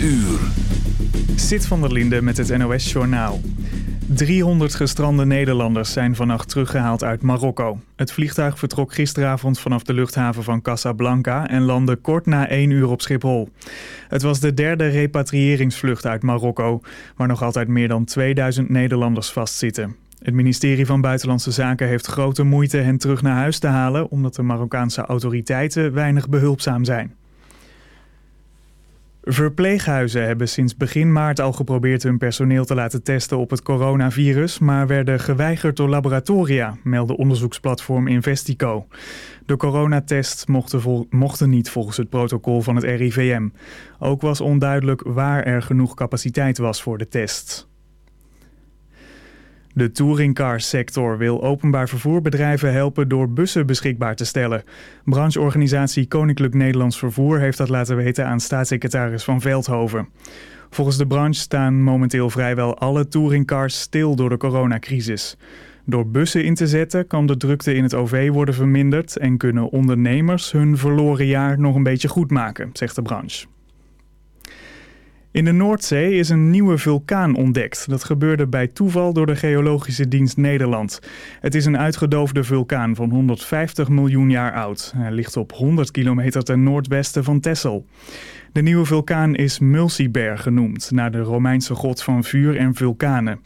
uur. Zit van der Linde met het NOS Journaal. 300 gestrande Nederlanders zijn vannacht teruggehaald uit Marokko. Het vliegtuig vertrok gisteravond vanaf de luchthaven van Casablanca en landde kort na 1 uur op Schiphol. Het was de derde repatriëringsvlucht uit Marokko, waar nog altijd meer dan 2000 Nederlanders vastzitten. Het ministerie van Buitenlandse Zaken heeft grote moeite hen terug naar huis te halen, omdat de Marokkaanse autoriteiten weinig behulpzaam zijn. Verpleeghuizen hebben sinds begin maart al geprobeerd hun personeel te laten testen op het coronavirus, maar werden geweigerd door laboratoria, meldde onderzoeksplatform Investico. De coronatests mochten, mochten niet volgens het protocol van het RIVM. Ook was onduidelijk waar er genoeg capaciteit was voor de tests. De touringcarsector wil openbaar vervoerbedrijven helpen door bussen beschikbaar te stellen. Brancheorganisatie Koninklijk Nederlands Vervoer heeft dat laten weten aan staatssecretaris Van Veldhoven. Volgens de branche staan momenteel vrijwel alle touringcars stil door de coronacrisis. Door bussen in te zetten kan de drukte in het OV worden verminderd en kunnen ondernemers hun verloren jaar nog een beetje goed maken, zegt de branche. In de Noordzee is een nieuwe vulkaan ontdekt. Dat gebeurde bij toeval door de Geologische Dienst Nederland. Het is een uitgedoofde vulkaan van 150 miljoen jaar oud. Hij ligt op 100 kilometer ten noordwesten van Texel. De nieuwe vulkaan is Mulciber genoemd, naar de Romeinse god van vuur en vulkanen.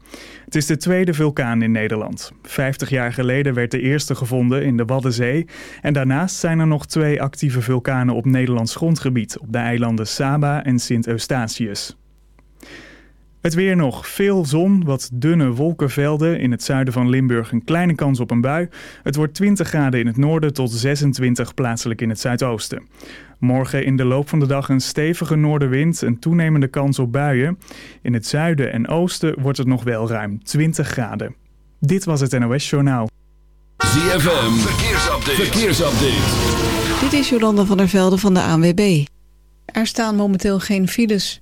Het is de tweede vulkaan in Nederland. Vijftig jaar geleden werd de eerste gevonden in de Waddenzee. En daarnaast zijn er nog twee actieve vulkanen op Nederlands grondgebied, op de eilanden Saba en Sint Eustatius. Het weer nog. Veel zon, wat dunne wolkenvelden. In het zuiden van Limburg een kleine kans op een bui. Het wordt 20 graden in het noorden tot 26 plaatselijk in het zuidoosten. Morgen in de loop van de dag een stevige noordenwind, een toenemende kans op buien. In het zuiden en oosten wordt het nog wel ruim 20 graden. Dit was het NOS Journaal. ZFM, verkeersupdate. verkeersupdate. Dit is Jolanda van der Velde van de ANWB. Er staan momenteel geen files.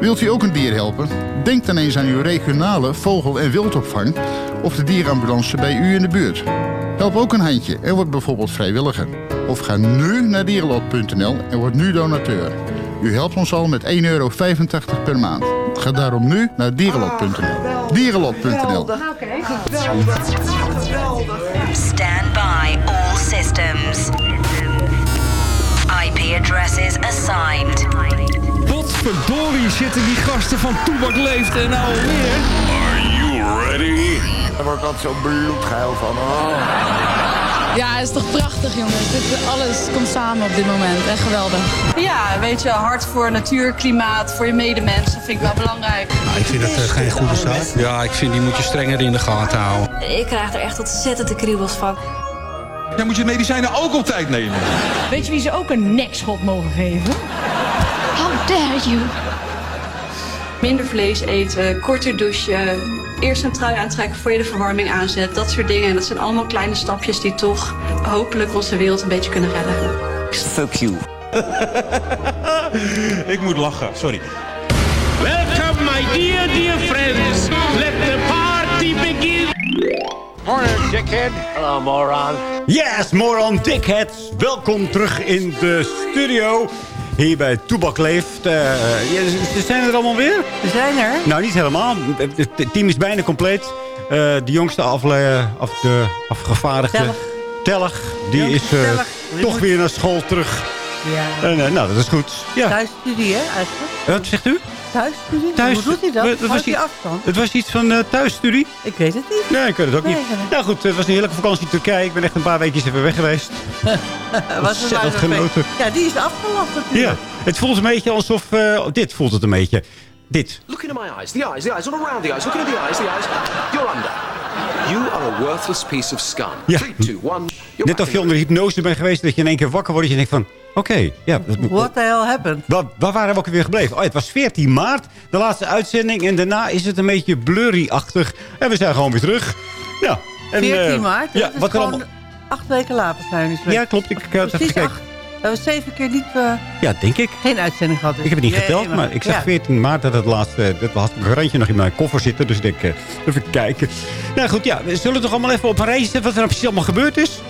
Wilt u ook een dier helpen? Denk dan eens aan uw regionale vogel- en wildopvang of de dierenambulance bij u in de buurt. Help ook een handje en word bijvoorbeeld vrijwilliger. Of ga nu naar dierenlot.nl en word nu donateur. U helpt ons al met 1,85 euro per maand. Ga daarom nu naar dierenlot.nl. Dierenlot.nl. Stand by all systems. IP addresses assigned. Verdorie zitten die gasten van Toebak Leeft en nou alweer. Are you ready? Daar word ik altijd zo bloedgeil van. Oh. Ja, het is toch prachtig jongens. Dit, alles komt samen op dit moment. Echt geweldig. Ja, weet je, hard voor natuur, klimaat, voor je medemens. Dat vind ik wel belangrijk. Nou, ik vind dat uh, geen goede zaak. Ja, ik vind die moet je strenger in de gaten houden. Ik krijg er echt ontzettend de kriebels van. Ja, moet je medicijnen ook op tijd nemen. Weet je wie ze ook een nekschot mogen geven? Dare you? Minder vlees eten, korter douchen, eerst een trui aantrekken voor je de verwarming aanzet. Dat soort dingen. En dat zijn allemaal kleine stapjes die toch hopelijk onze wereld een beetje kunnen redden. Fuck you. Ik moet lachen, sorry. Welcome, my dear, dear friends. Let the party begin. Morning, dickhead. Hello, moron. Yes, moron dickheads. Welkom terug in de studio. Hier bij Toebak Leeft. Uh, zijn er allemaal weer? Ze zijn er. Nou, niet helemaal. Het team is bijna compleet. Uh, de jongste afle af de afgevaardigde... Tellig. Tellig. Die is Tellig. toch moet- weer naar school terug. Ja. Nou, dat is goed. Ja. Thuisstudie, hè, eigenlijk? Wat zegt u? Thuisstudie? Thuis- Hoe doet hij dat? dat was iets- afstand? Het was iets van eh, thuisstudie? Ik weet het niet. Nee, ik weet het ook Nee, niet. het Nou goed, het was een heerlijke vakantie in Turkije. Ik ben echt een paar weekjes even weg geweest. Was het genoten. Ja, die is afgelast natuurlijk. Ja, het voelt een beetje alsof... eh, dit voelt het een beetje. Dit. Look into my eyes. The eyes, the eyes, all around the eyes. Look into the eyes, the eyes. You're under. You are a worthless piece of scum. Ja. Three, two, one. Net of je onder hypnose bent geweest... dat je in één keer wakker wordt en je denkt van... Oké, ja. dat- What the hell happened? Waar, waar waren we ook weer gebleven? Oh, het was 14 maart, de laatste uitzending. En daarna is het een beetje blurry-achtig. En we zijn gewoon weer terug. Ja. En, 14 eh, maart? Ja, dat is wat er gewoon allemaal... acht weken later zijn we dus. Ja, klopt. Ik had even Precies gekeken. acht. We hebben zeven keer niet, eh, Ja, denk ik. geen uitzending gehad. dus. Ik heb het niet Nee, geteld, maar ik zag ja. 14 maart dat het laatste... Dat had een randje nog in mijn koffer zitten. Dus ik denk, eh, even kijken. Nou goed, ja, we zullen toch allemaal even op een reis zetten... wat er nou precies allemaal gebeurd is?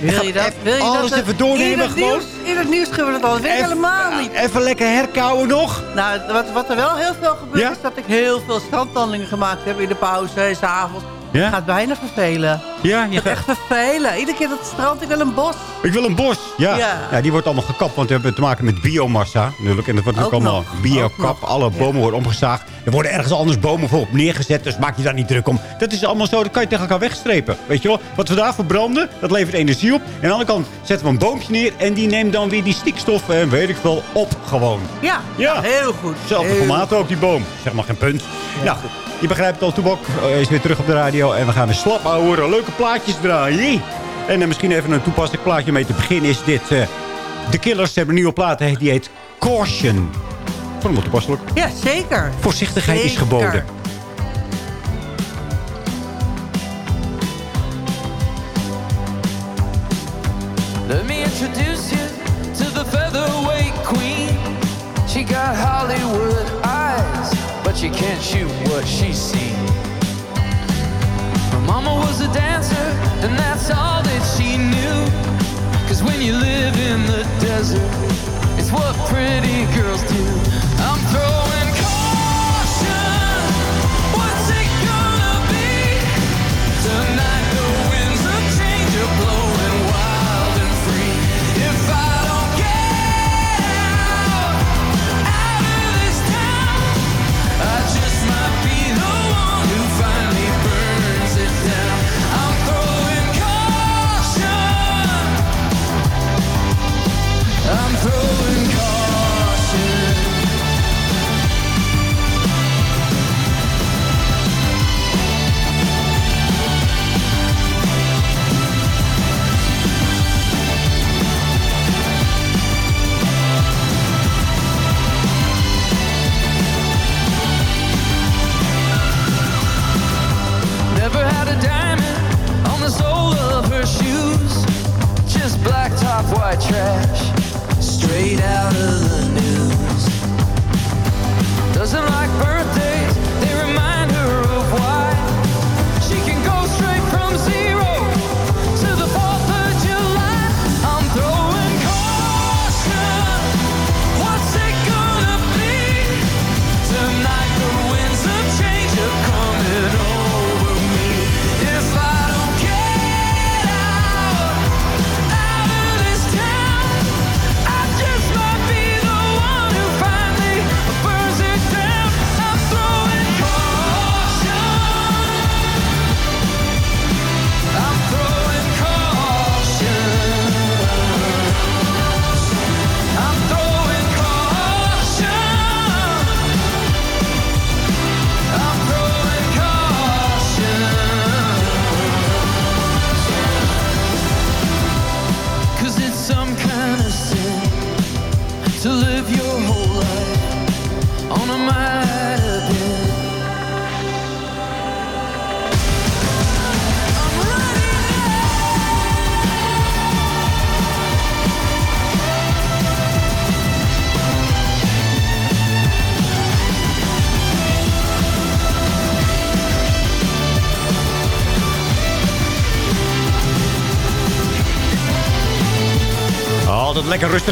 Wil je dat? Wil je alles dat even doornemen in het gewoon? Nieuws, in het nieuws gebeurt het al. Dat weet ik helemaal niet. Even lekker herkauwen nog. Nou, wat, wat er wel heel veel gebeurt Ja? is dat ik heel veel strandwandelingen gemaakt heb in de pauze en s'avonds. Ja? Het gaat bijna vervelen. Ja, je Het gaat... echt vervelen. Iedere keer dat strand, ik wil een bos. Ik wil een bos. Ja. Ja. ja. die wordt allemaal gekapt, want we hebben te maken met biomassa. Natuurlijk. En dat wordt ook, Ook allemaal biokap. Alle bomen worden omgezaagd. Er worden ergens anders bomen voor op neergezet. Dus maak je daar niet druk om. Dat is allemaal zo. Dat kan je tegen elkaar wegstrepen. Weet je wel? Wat we daar verbranden, dat levert energie op. En aan de andere kant zetten we een boompje neer. En die neemt dan weer die stikstof, en weet ik wel, op gewoon. Ja, Ja. heel goed. Zelfde Heel formaat ook, die boom. Zeg maar geen punt. Nou, je begrijpt het al, Toebok eh, is weer terug op de radio. En we gaan weer slap leuke plaatjes draaien. En eh, misschien even een toepasselijk plaatje mee te beginnen is dit. eh de Killers hebben een nieuwe plaat, die heet Caution. Vond hem toepasselijk. Ja, zeker. Voorzichtigheid is Zeker. geboden. Let me introduce you to the featherweight queen. She got Hollywood eyes, but she can't shoot what she's seen. Her mama was a dancer, and that's all that she knew. Cause when you live in the desert, it's what pretty girls do. I'm throwing straight out of the news. Doesn't like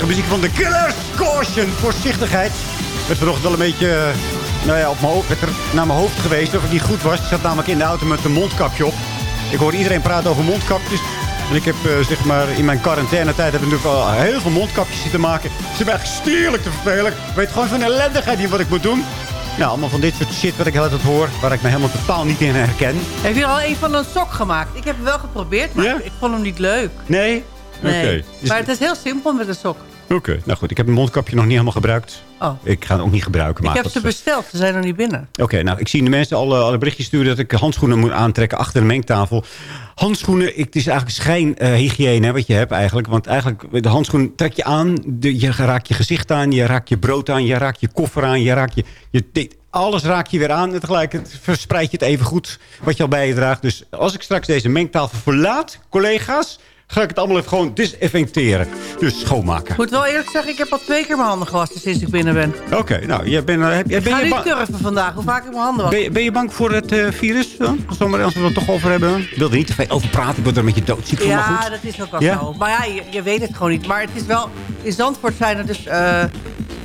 rustige muziek van de Killers. Caution, voorzichtigheid. Werd vanochtend wel een beetje eh, nou ja, op mijn hoofd, werd er naar mijn hoofd geweest of het niet goed was. Ik zat namelijk in de auto met een mondkapje op. Ik hoor iedereen praten over mondkapjes. En ik heb eh, zeg maar in mijn quarantainetijd heb ik natuurlijk al heel veel mondkapjes zitten maken. Ze zijn echt stierlijk te vervelen. Ik weet gewoon van ellendigheid niet wat ik moet doen. Nou, allemaal van dit soort shit wat ik heel tijd hoor. Waar ik me helemaal totaal niet in herken. Heb je al een van een sok gemaakt? Ik heb het wel geprobeerd, maar ik vond hem niet leuk. Nee? Nee. Oké. Maar het is heel simpel met een sok. Oké, nou goed. Ik heb mijn mondkapje nog niet helemaal gebruikt. Oh. Ik ga het ook niet gebruiken. Ik maar heb dat- ze besteld, ze zijn nog niet binnen. Oké, nou, ik zie de mensen al, eh, al een berichtje sturen dat ik handschoenen moet aantrekken achter de mengtafel. Handschoenen, ik, het is eigenlijk schijnhygiëne wat je hebt eigenlijk. Want eigenlijk, de handschoen trek je aan, de, je raakt je gezicht aan, je raakt je brood aan, je raakt je koffer aan, je raakt je... je dit- alles raak je weer aan en tegelijk verspreid je het even goed wat je al bij je draagt. Dus als ik straks deze mengtafel verlaat, collega's, ga ik het allemaal even gewoon disinfecteren. Dus schoonmaken. Ik moet wel eerlijk zeggen, ik heb al twee keer mijn handen gewassen sinds ik binnen ben. Oké, nou, jij bent, eh, heb, Ik ben ga je niet turven vandaag, hoe vaak ik mijn handen was. Ben je, ben je bang voor het eh, virus dan? Als we maar- als we het er toch over hebben. Ik wil er niet te veel over praten. Ik word er een beetje doodziek van. maar Ja, goed. dat is ook wel Ja? zo. Maar ja, je, je weet het gewoon niet. Maar het is wel... In Zandvoort zijn er dus eh,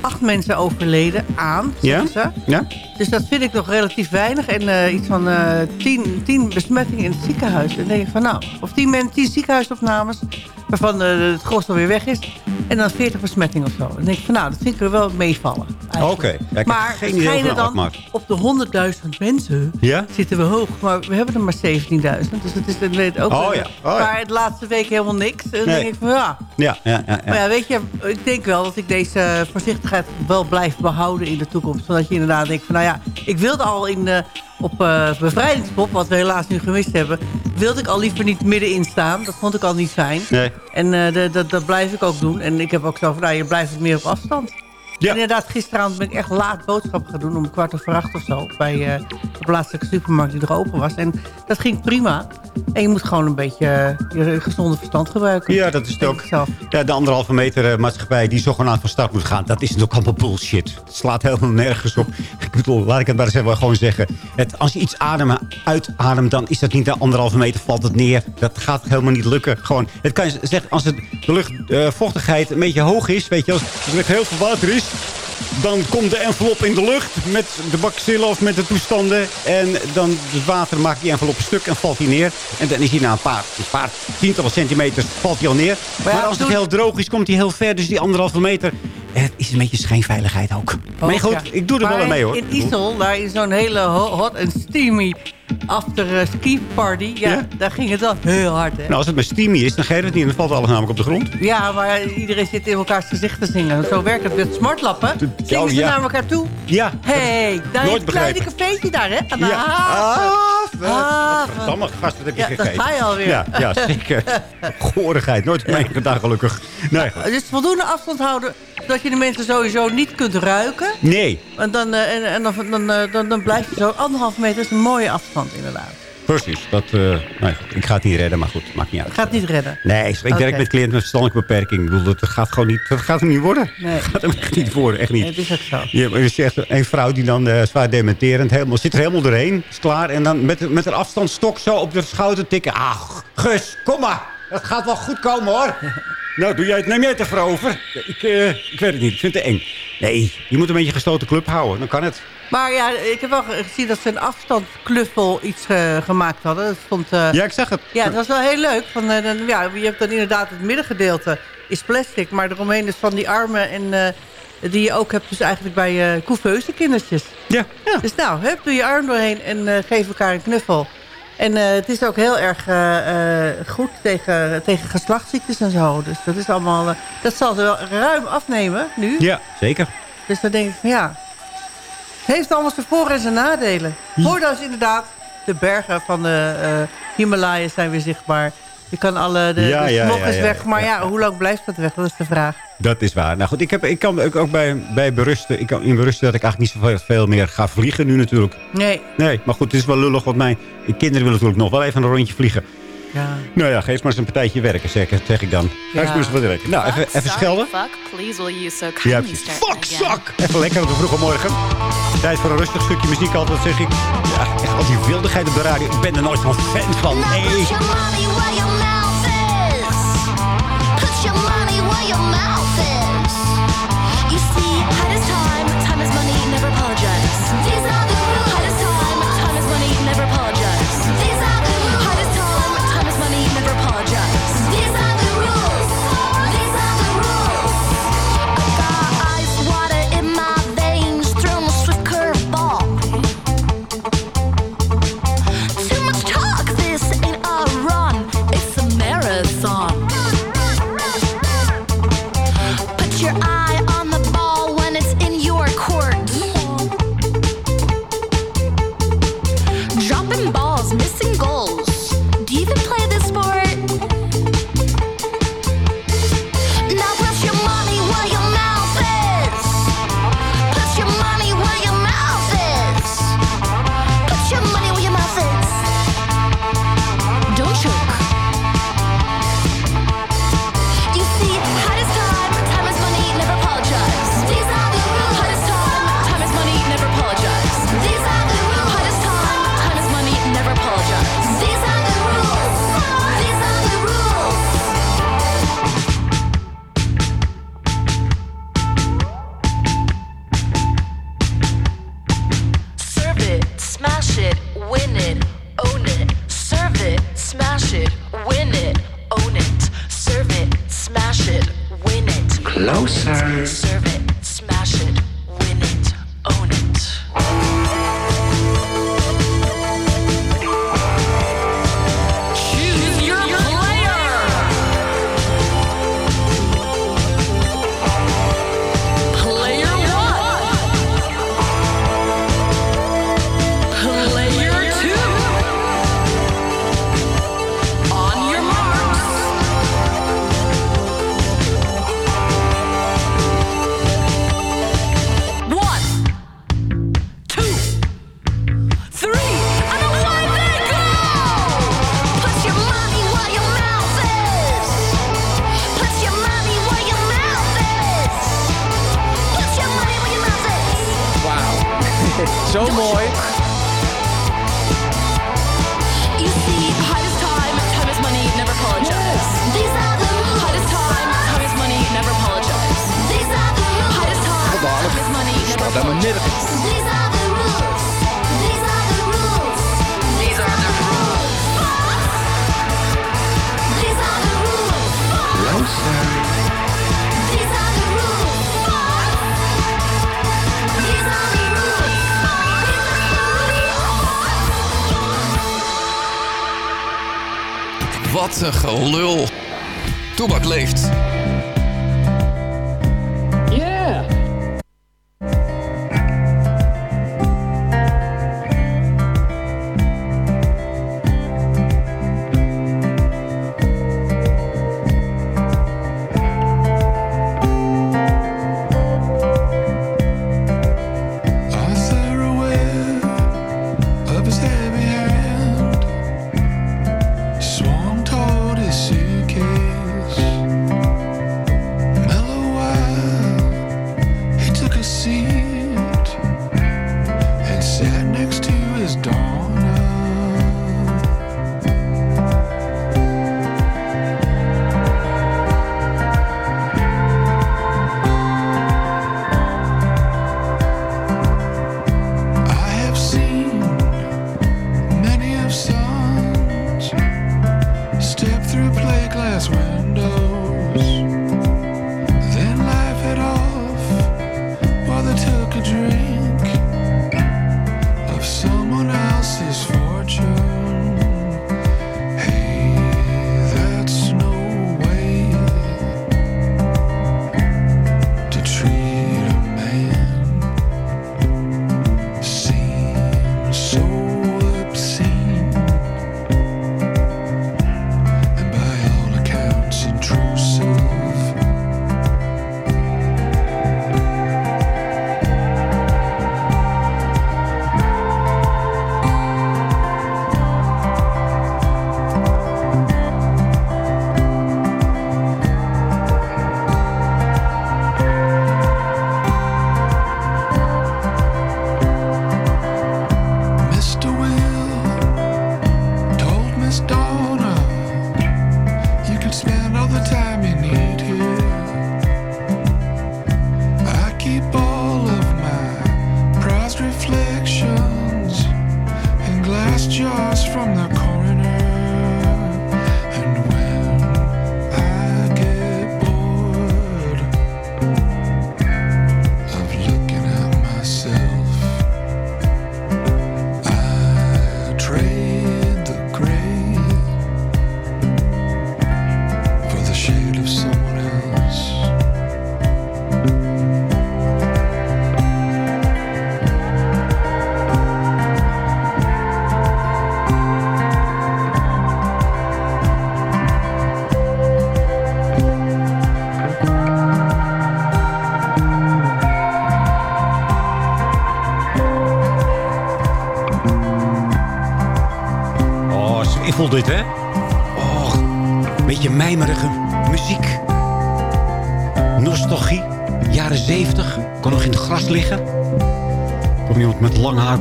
acht mensen overleden aan, Ja? ze. Ja? Dus dat vind ik nog relatief weinig. En eh, iets van eh, tien, tien besmettingen in het ziekenhuis. En dan denk ik van nou, of tien, men, tien ziekenhuisopnames... waarvan eh, het gros alweer weg is. En dan 40 besmettingen of zo. En dan denk ik van nou, dat vind ik er wel meevallen. Oké. Ja, maar geen schijnen dan afmaak. op de 100.000 mensen Ja? zitten we hoog. Maar we hebben er maar 17.000. Dus dat is dat weet ook Oh ja, oh. Maar het laatste week helemaal niks. En dan Nee. denk ik van ja. Ja, ja, ja. Maar ja. ja, weet je, ik denk wel dat ik deze voorzichtigheid wel blijf behouden in de toekomst. Zodat je inderdaad denkt van, nou ja, ik wilde al in de, op eh bevrijdingspop, wat we helaas nu gemist hebben, wilde ik al liever niet middenin staan. Dat vond ik al niet fijn. Nee. En eh, de- dat blijf ik ook doen. En ik heb ook zo van, nou, je blijft het meer op afstand. Ja. Inderdaad, gisteravond ben ik echt laat boodschappen gaan doen. Om kwart over acht of zo. Bij eh, de plaatselijke supermarkt die er open was. En dat ging prima. En je moet gewoon een beetje eh, je gezonde verstand gebruiken. Ja, dat is het ook. Ja, de anderhalve meter eh, maatschappij die zogenaamd van start moet gaan. Dat is natuurlijk allemaal bullshit. Het slaat helemaal nergens op. Ik bedoel, laat ik het maar eens even gewoon zeggen. Het, als je iets ademen, uitademt, dan is dat niet de anderhalve meter, valt het neer. Dat gaat helemaal niet lukken. Gewoon, het kan je zeggen, als het, de luchtvochtigheid een beetje hoog is, weet je, als er heel veel water is, dan komt de envelop in de lucht met de bacillen of met de toestanden. En dan het water maakt die envelop stuk en valt hij neer. En dan is hij na een paar, een paar tientallen centimeters valt hij al neer. Maar, ja, als het heel droog is, komt hij heel ver. Dus die anderhalve meter, het is een beetje schijnveiligheid ook. maar goed, ja. ik doe er wel Maar mee hoor. In Isel, daar is zo'n hele ho- hot en steamy after eh, ski party. Ja, Ja? daar ging het wel heel hard, hè? Nou, als het met steamy is, dan geeft het niet. Dan valt alles namelijk op de grond. Ja, maar iedereen zit in elkaars gezicht te zingen. Zo werkt het met smartlappen. Zingen ze ja. naar elkaar toe. Ja. Hé, hey, daar is een kleine cafeetje daar, hè? Aan de Ja. haven. Haven. Verdamme, gast, wat heb je Ja, gegeten? dat ga je alweer. Ja, ja zeker. Gorigheid. Nooit meegedaan, gelukkig. Nee, goed. Dus voldoende afstand houden, zodat je de mensen sowieso niet kunt ruiken. nee. En dan, eh, en, en dan, dan, eh, dan, dan blijf je zo anderhalve meter. Dat is een mooie afstand, inderdaad. precies. Dat, eh, goed, ik ga het niet redden, maar goed, maakt niet uit. Gaat niet redden. Nee, ik werk met cliënten met verstandelijke beperking. Ik bedoel, dat gaat gewoon niet, dat gaat hem niet worden. Nee. Dat gaat hem echt niet worden, echt niet. Nee, het is ook zo. Er is echt een vrouw die dan zwaar dementerend helemaal, zit er helemaal doorheen. Is klaar. En dan met, met een afstandsstok zo op de schouder tikken. Ach, Gus, kom maar. Het gaat wel goed komen hoor. nou, doe jij het, neem jij het even over. Ik, eh, ik weet het niet. Ik vind het eng. Nee, je moet een beetje een gesloten club houden. Dan kan het. Maar ja, ik heb wel gezien dat ze een afstandskluffel iets eh, gemaakt hadden. Dat stond, eh, Ja, ik zag het. Ja, dat was wel heel leuk. Van, eh, dan, ja, je hebt dan inderdaad het middengedeelte is plastic. Maar eromheen is van die armen en, eh, die je ook hebt dus eigenlijk bij eh couveuse kindertjes. Ja. Dus nou, hup, doe je arm doorheen en eh, geef elkaar een knuffel. En eh, het is ook heel erg eh, eh, goed tegen, tegen geslachtsziektes en zo. Dus dat is allemaal... dat zal ze wel ruim afnemen nu. Ja, zeker. Dus dan denk ik van ja... Het heeft allemaal zijn voor- en zijn nadelen. Voordeel is inderdaad... de bergen van de Himalaya zijn weer zichtbaar. Je kan alle de, ja, weg. Maar ja, hoe lang blijft dat weg? Dat is de vraag. Dat is waar. Nou goed, ik, heb, ik kan ook, bij, bij berusten, ik kan in berusten dat ik eigenlijk niet zoveel veel meer ga vliegen nu natuurlijk. Nee. Nee, maar goed, het is wel lullig, want mijn kinderen willen natuurlijk nog wel even een rondje vliegen. Ja. Nou ja, geef maar eens een partijtje werken, zeg, zeg ik dan. Ga eens wat werken. Nou, even, even schelden. Fuck, please, will you so ja, Fuck, zak! Even lekker op de vroege morgen. Tijd voor een rustig stukje muziek altijd, zeg ik. Ja, echt al die wildigheid op de radio. Ik ben er nooit zo'n fan van. Nee. closer.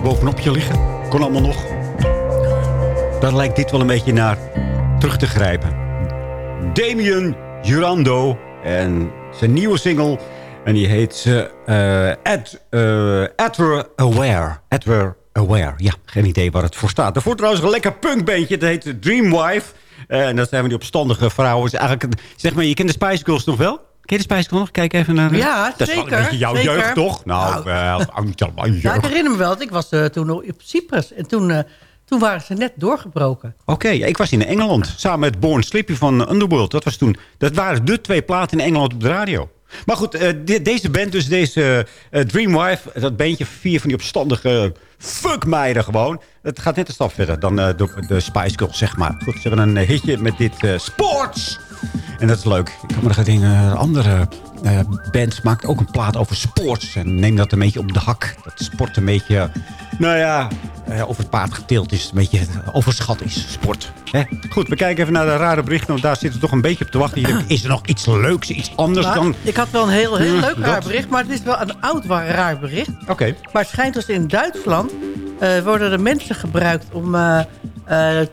Bovenop je liggen. Kon allemaal nog. Daar lijkt dit wel een beetje naar terug te grijpen. Damien Jurando. En zijn nieuwe single. En die heet eh Ad, eh, Aware. Adver Aware. Ja, geen idee waar het voor staat. Daarvoor trouwens een lekker punkbeentje. Dat heet Dreamwife. Eh, en dat zijn we die opstandige vrouwen. Is eigenlijk, zeg maar, je kent de Spice Girls nog wel? Ken je de Spice Girls nog? Kijk even naar... Ja, dat is wel zeker, een beetje jouw zeker. jeugd, toch? Nou, Nou. wel, allemaal Ja, ik herinner me wel, dat ik was eh, toen nog op Cyprus. En toen, eh, toen waren ze net doorgebroken. Oké, ja, ik was in Engeland. Samen met Born Slippy van Underworld. Dat, was toen, dat waren de twee platen in Engeland op de radio. Maar goed, eh, de- deze band, dus deze eh, Dreamwife... dat bandje vier van die opstandige fuckmeiden gewoon. Het gaat net een stap verder dan eh, de, de Spice Girls, zeg maar. Goed, ze hebben een eh, hitje met dit eh, Sports. En dat is leuk. Ik kan me nog dingen... Andere eh band maakt ook een plaat over sports. En neem dat een beetje op de hak. Dat sport een beetje... Nou ja, eh, over het paard geteeld is. Een beetje overschat is, sport. Hè? Goed, we kijken even naar de rare berichten. Want daar zitten we toch een beetje op te wachten. Denkt, Is er nog iets leuks, iets anders Maar dan... Ik had wel een heel, heel Hmm, leuk raar bericht, maar het is wel een oud raar bericht. Oké. Maar het schijnt dus in Duitsland eh, worden er mensen gebruikt om eh, eh,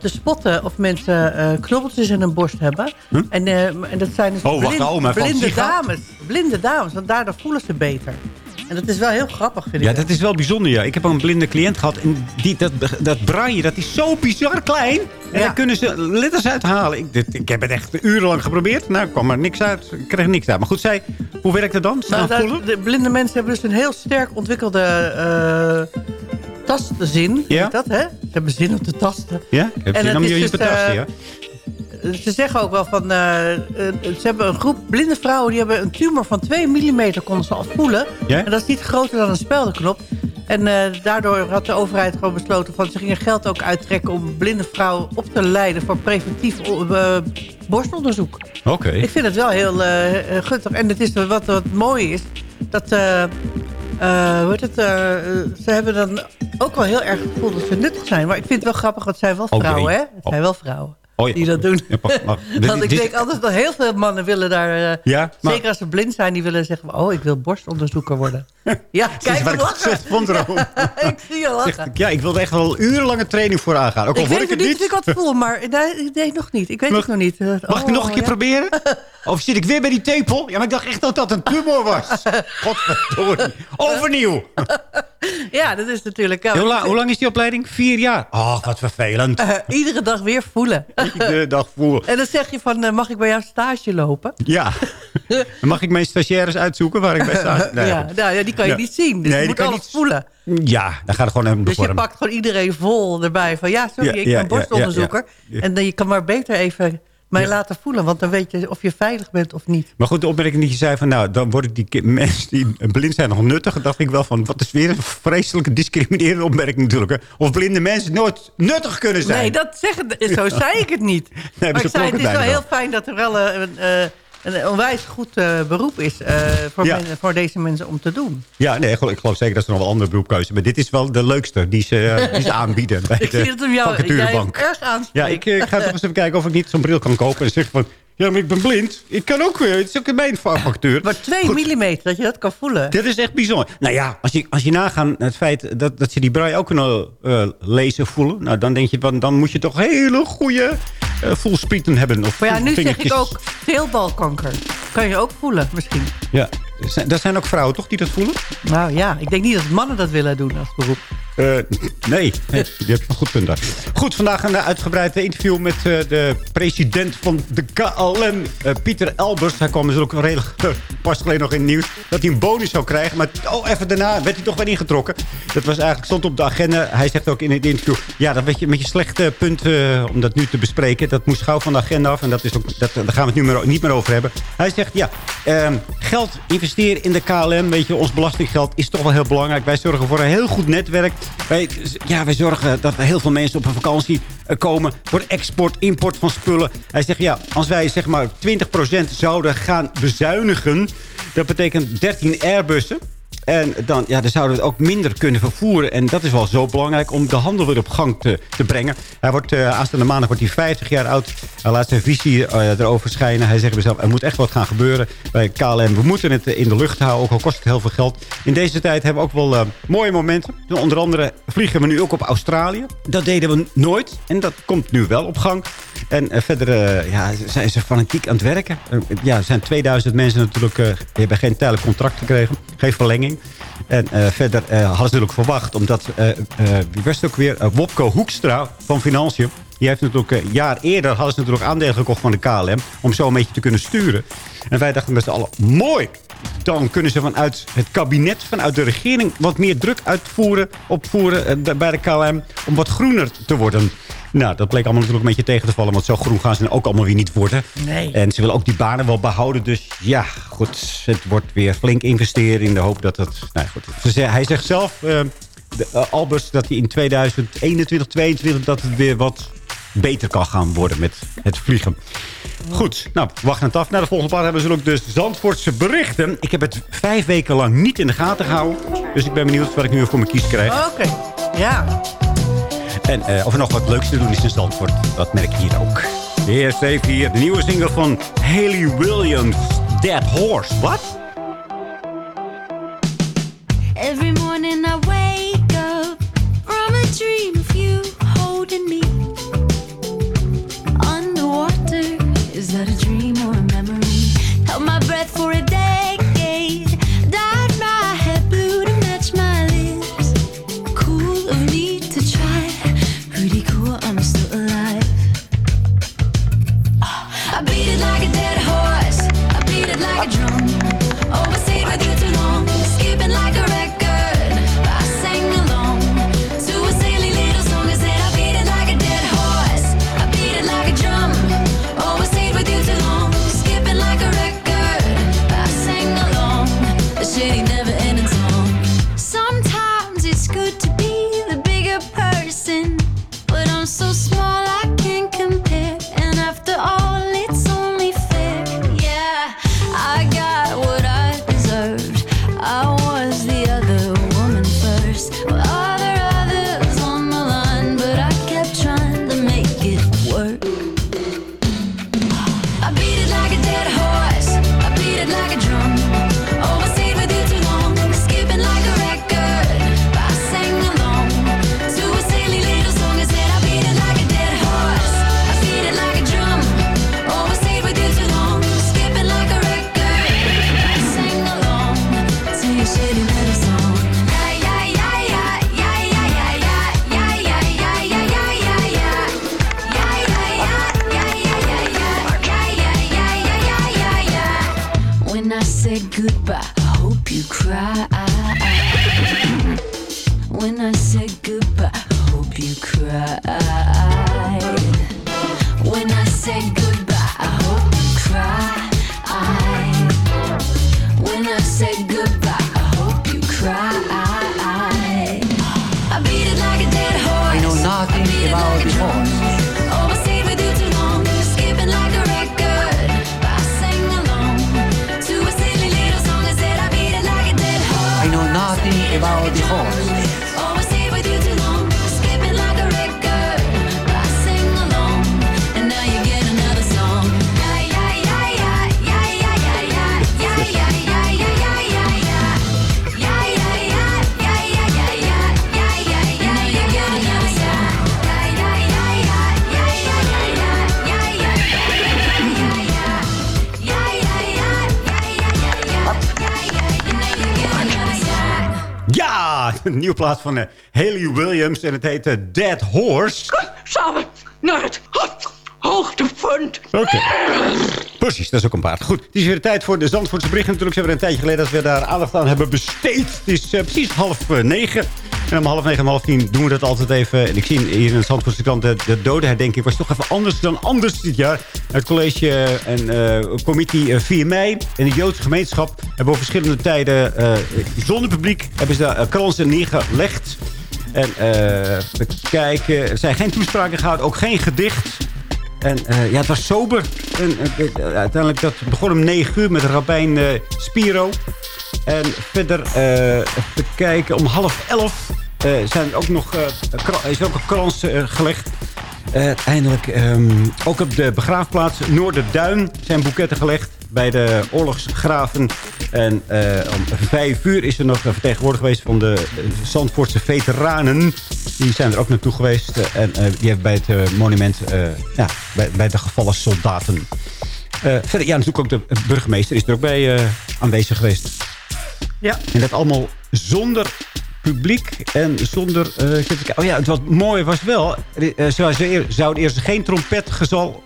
te spotten of mensen eh, knobbeltjes in hun borst hebben. En, eh, en dat zijn dus Oh, blind- oh, blinde dames. Blinde dames, want daardoor voelen ze beter. En dat is wel heel grappig, vind Ja, ik. dat is wel bijzonder, ja. Ik heb een blinde cliënt gehad. En die, dat, dat braille, dat is zo bizar klein. En Ja. daar kunnen ze letters uithalen. Ik, dit, ik heb het echt urenlang geprobeerd. Nou, kwam er niks uit. Ik kreeg niks uit. Maar goed, zij, hoe werkt het dan? Nou, daar- de blinde mensen hebben dus een heel sterk ontwikkelde eh tastzin. Ja? Dat, hè? Ze hebben zin om te tasten. Ja? Heb om is je dus, eh, ja. Ze zeggen ook wel van... eh, eh, ze hebben een groep blinde vrouwen... die hebben een tumor van 2 mm konden ze al voelen. Ja? En dat is niet groter dan een speldenknop. En daardoor had de overheid gewoon besloten... van ze gingen geld ook uittrekken... om blinde vrouwen op te leiden... voor preventief borstonderzoek. Oké. Ik vind het wel heel eh, gunstig. En het is wat, wat mooi is... dat... heet het, eh, eh, ze hebben dan ook wel heel erg het gevoel dat ze nuttig zijn. Maar ik vind het wel grappig, want het zijn wel Oh, vrouwen, hè? Het zijn wel vrouwen Oh, ja. die dat doen. Ja, maar- Want ik denk altijd dat heel veel mannen willen daar... eh, maar- Zeker als ze blind zijn, die willen zeggen... oh, ik wil borstonderzoeker worden. ja, kijk, wat ik lachen. gezegd vond ik zie je lachen. Ja, ik wilde echt wel urenlange training voor aangaan. Ook al Ik word weet ik niet het of ik niet. wat voel, maar nee, nee, nog niet. Ik weet het nog niet. Eh, Mag ik oh, nog een keer ja. proberen? Of zit ik weer bij die tepel? Ja, maar ik dacht echt dat dat een tumor was. Godverdorie. Overnieuw. Ja, dat is natuurlijk... Hoe, la- hoe lang is die opleiding? Vier jaar. Oh, wat vervelend. eh, iedere dag weer voelen. Iedere dag voelen. en dan zeg je van, eh, mag ik bij jou stage lopen? Ja. Mag ik mijn stagiaires uitzoeken waar ik bij sta? Nee. ja, nou, ja, die kan je Ja. niet zien. Dus Nee, je moet alles voelen. Ja, dan gaat het gewoon de Dus je pakt gewoon iedereen vol erbij. Van ja, sorry, Ja, ik ben borstonderzoeker. En dan je kan maar beter even mij laten voelen. Want dan weet je of je veilig bent of niet. Maar goed, de opmerking die je zei van... nou, dan worden die mensen die blind zijn nog nuttig. Dacht ik wel van, wat is weer een vreselijke discriminerende opmerking natuurlijk. hè. Of blinde mensen nooit nuttig kunnen zijn. Nee, dat zeggen, zo zei ik het niet. Nee, maar ik zei, het is wel heel fijn dat er wel eh, een, eh, een onwijs goed eh, beroep is eh, voor, Ja. men- voor deze mensen om te doen. Ja, nee, ik geloof, ik geloof zeker dat ze nog wel andere beroepkeuze Maar dit is wel de leukste die ze, eh, die ze aanbieden. Bij Ik de zie het op jou. Vacaturebank. erg. Ja, ik, ik ga toch eens even kijken of ik niet zo'n bril kan kopen. En zeg van, ja, maar ik ben blind. Ik kan ook weer. Het is ook in mijn factuur. Maar 2 millimeter, dat je dat kan voelen. Dit is echt bijzonder. Nou ja, als je, als je nagaan het feit dat, dat ze die braille ook kunnen lezen, voelen. Nou, dan denk je, van, dan moet je toch hele goede uh, voelspieten hebben. Of Maar ja, nu zeg ik ook veelbalkanker. Kan je ook voelen, misschien. Ja, er zijn, zijn ook vrouwen toch die dat voelen? Nou ja, ik denk niet dat mannen dat willen doen als beroep. Eh, nee, je hebt een goed punt daar. Goed, vandaag een uitgebreid interview met uh, de president van de KLM, uh, Pieter Elbers. Hij kwam dus ook redelijk pas geleden nog in het nieuws dat hij een bonus zou krijgen. Maar oh, even daarna werd hij toch weer ingetrokken. Dat was eigenlijk, stond op de agenda. Hij zegt ook in het interview, ja, dat weet je met je slechte punt uh, om dat nu te bespreken. Dat moest gauw van de agenda af en dat is ook, dat, daar gaan we het nu meer, niet meer over hebben. Hij zegt, ja, um, geld investeren in de KLM, weet je, ons belastinggeld is toch wel heel belangrijk. Wij zorgen voor een heel goed netwerk. Wij, ja, wij zorgen dat heel veel mensen op een vakantie uh, komen voor export, import van spullen. Hij zegt, ja, als wij zeg maar 20% zouden gaan bezuinigen, dat betekent 13 Airbussen. En dan, ja, dan zouden we het ook minder kunnen vervoeren. En dat is wel zo belangrijk om de handel weer op gang te, te brengen. Hij wordt, uh, aanstaande maandag wordt hij 50 jaar oud. Hij laat zijn visie uh, erover schijnen. Hij zegt mezelf, er moet echt wat gaan gebeuren bij KLM. We moeten het in de lucht houden, ook al kost het heel veel geld. In deze tijd hebben we ook wel mooie momenten. Onder andere vliegen we nu ook op Australië. Dat deden we nooit. En dat komt nu wel op gang. En verder ja, zijn ze fanatiek aan het werken. ja, er zijn 2000 mensen natuurlijk... hebben geen tijdelijk contract gekregen. Geen verlenging. En uh, verder uh, hadden ze natuurlijk verwacht, omdat, uh, wie was het ook weer, Wopko Hoekstra van Financiën. Die heeft natuurlijk een jaar eerder hadden ze natuurlijk aandelen gekocht van de KLM. Om zo een beetje te kunnen sturen. En wij dachten met z'n allen, mooi. Dan kunnen ze vanuit het kabinet, vanuit de regering... wat meer druk uitvoeren, opvoeren bij de KLM... om wat groener te worden. Nou, dat bleek allemaal natuurlijk een beetje tegen te vallen. Want zo groen gaan ze ook allemaal weer niet worden. Nee. En ze willen ook die banen wel behouden. Dus ja, goed. Het wordt weer flink investeren in de hoop dat het... Nou goed. Hij zegt zelf, uh, de, uh, Albers, dat hij in 2021, 2022... dat het weer wat beter kan gaan worden met het vliegen. Goed, nou, wacht het af. Naar de volgende part hebben we ook de Zandvoortse berichten. Ik heb het vijf weken lang niet in de gaten gehouden. Dus ik ben benieuwd wat ik nu voor mijn kies krijg. Oké, okay. ja. En uh, of er nog wat leuks te doen is in Zandvoort, dat merk ik hier ook. De eerste even hier, de nieuwe single van Haley Williams, Dead Horse. Wat? Every across the earth. about the horse. een nieuwe plaat van uh, Haley Williams. En het heet uh, Dead Horse. Samen naar het hoogtepunt. Oké. Precies, dat is ook een paard. Goed, het is weer tijd voor de Zandvoortse berichten. Natuurlijk zijn we een tijdje geleden dat we daar aandacht aan hebben besteed. Het is uh, precies half negen. En om half negen en half tien doen we dat altijd even. En ik zie hier in de Zandvoortse krant de, de dodenherdenking was toch even anders dan anders dit jaar. Het college en uh, uh, 4 mei en de Joodse gemeenschap hebben op verschillende tijden uh, zonder publiek hebben ze daar kransen neergelegd. En we kijken, er zijn geen toespraken gehouden, ook geen gedicht. En uh, ja, het was sober. En, uh, uiteindelijk dat begon om 9 uur met rabbijn uh, Spiro. En verder, eh, even kijken, om half elf eh, zijn ook nog, eh, is ook een krans eh, gelegd. Eh, eindelijk, ehm, ook op de begraafplaats Noorderduin zijn boeketten gelegd bij de oorlogsgraven. En eh, om vijf uur is er nog een vertegenwoordiger geweest van de Zandvoortse veteranen. Die zijn er ook naartoe geweest. en eh, die hebben bij het eh, monument, ja, bij, bij de gevallen soldaten. Verder, ja, natuurlijk ook de burgemeester is er ook bij aanwezig geweest. Ja. En dat allemaal zonder publiek en zonder... kijken- oh ja, het wat mooi was wel... ze zouden eerst geen trompetgezal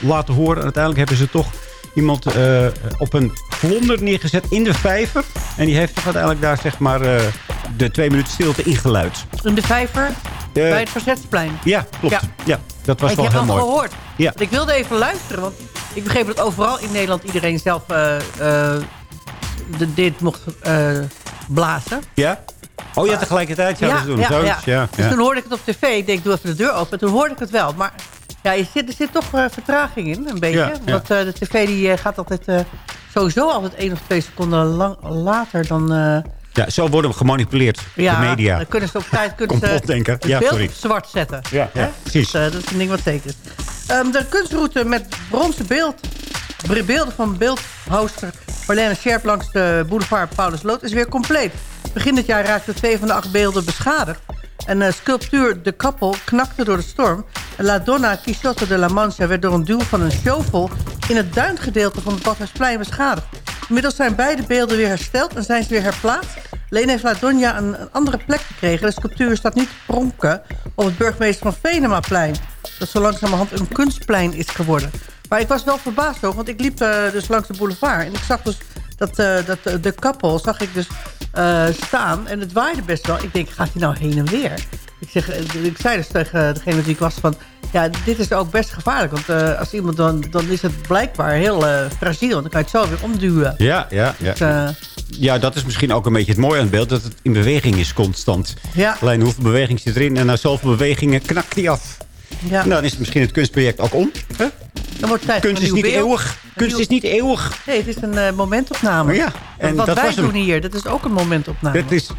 laten horen. En uiteindelijk hebben ze toch iemand eh, op een vlonder neergezet in de vijver. En die heeft toch uiteindelijk daar zeg maar eh, de twee minuten stilte ingeluid. In de vijver bij het Verzetsplein. Ja, klopt. Ja, dat was ik wel heb heel mooi. gehoord. Ja. Want Ik wilde even luisteren, want ik begreep dat overal in Nederland iedereen zelf eh, de, dit mocht blazen. Ja? Oh ja, tegelijkertijd zouden ze doen. Zoiets, ja, Dus ja. toen hoorde ik het op tv. Ik denk, doe even de deur open. Toen hoorde ik het wel. Maar ja, je zit, er zit toch eh, vertraging in, een beetje. Ja, ja. Want eh, de tv die, eh, gaat altijd sowieso altijd één of twee seconden lang, later dan... Ja, zo worden we gemanipuleerd. ja, de media. dan kunnen ze op tijd kunnen ze Ja, beeld sorry. zwart zetten. Ja, precies. Dus, dat is een ding wat zeker is. Ehm, de kunstroute met bronzen beeld, beelden van beeldhouster Marlene Scherp langs de boulevard Paulus Lood is weer compleet. Begin dit jaar raakten twee van de acht beelden beschadigd. En eh, sculptuur De Kappel knakte door de storm. La Donna Quixote de la Mancha werd door een duw van een shovel... in het duingedeelte van het Badhuisplein beschadigd. Inmiddels zijn beide beelden weer hersteld en zijn ze weer herplaatst. Alleen heeft La Donna een, een andere plek gekregen. De sculptuur staat niet pronken op het burgemeester van Venemaplein. Dat zo langzamerhand een kunstplein is geworden. Maar ik was wel verbaasd ook, want ik liep eh, dus langs de boulevard... en ik zag dus dat, eh, dat eh, de kappel zag ik dus eh, staan en het waaide best wel. Ik denk, gaat hij nou heen en weer? Ik, zeg, ik zei dus tegen degene wie ik was van... ja, dit is ook best gevaarlijk. Want als iemand dan, dan is het blijkbaar heel eh fragiel. Dan kan je het zo weer omduwen. Ja, ja, ja. Dus, ja, dat is misschien ook een beetje het mooie aan het beeld. Dat het in beweging is constant. Ja. Alleen hoeveel beweging zit erin. En na zoveel bewegingen knakt die af. Ja. Nou, dan is het misschien het kunstproject ook om. Hè? dan wordt het tijd Kunst is niet beeld. eeuwig. Kunst is niet eeuwig. Nee, het is een eh, momentopname. Ja, en wat dat wij doen hier, dat is ook een momentopname. Dat is,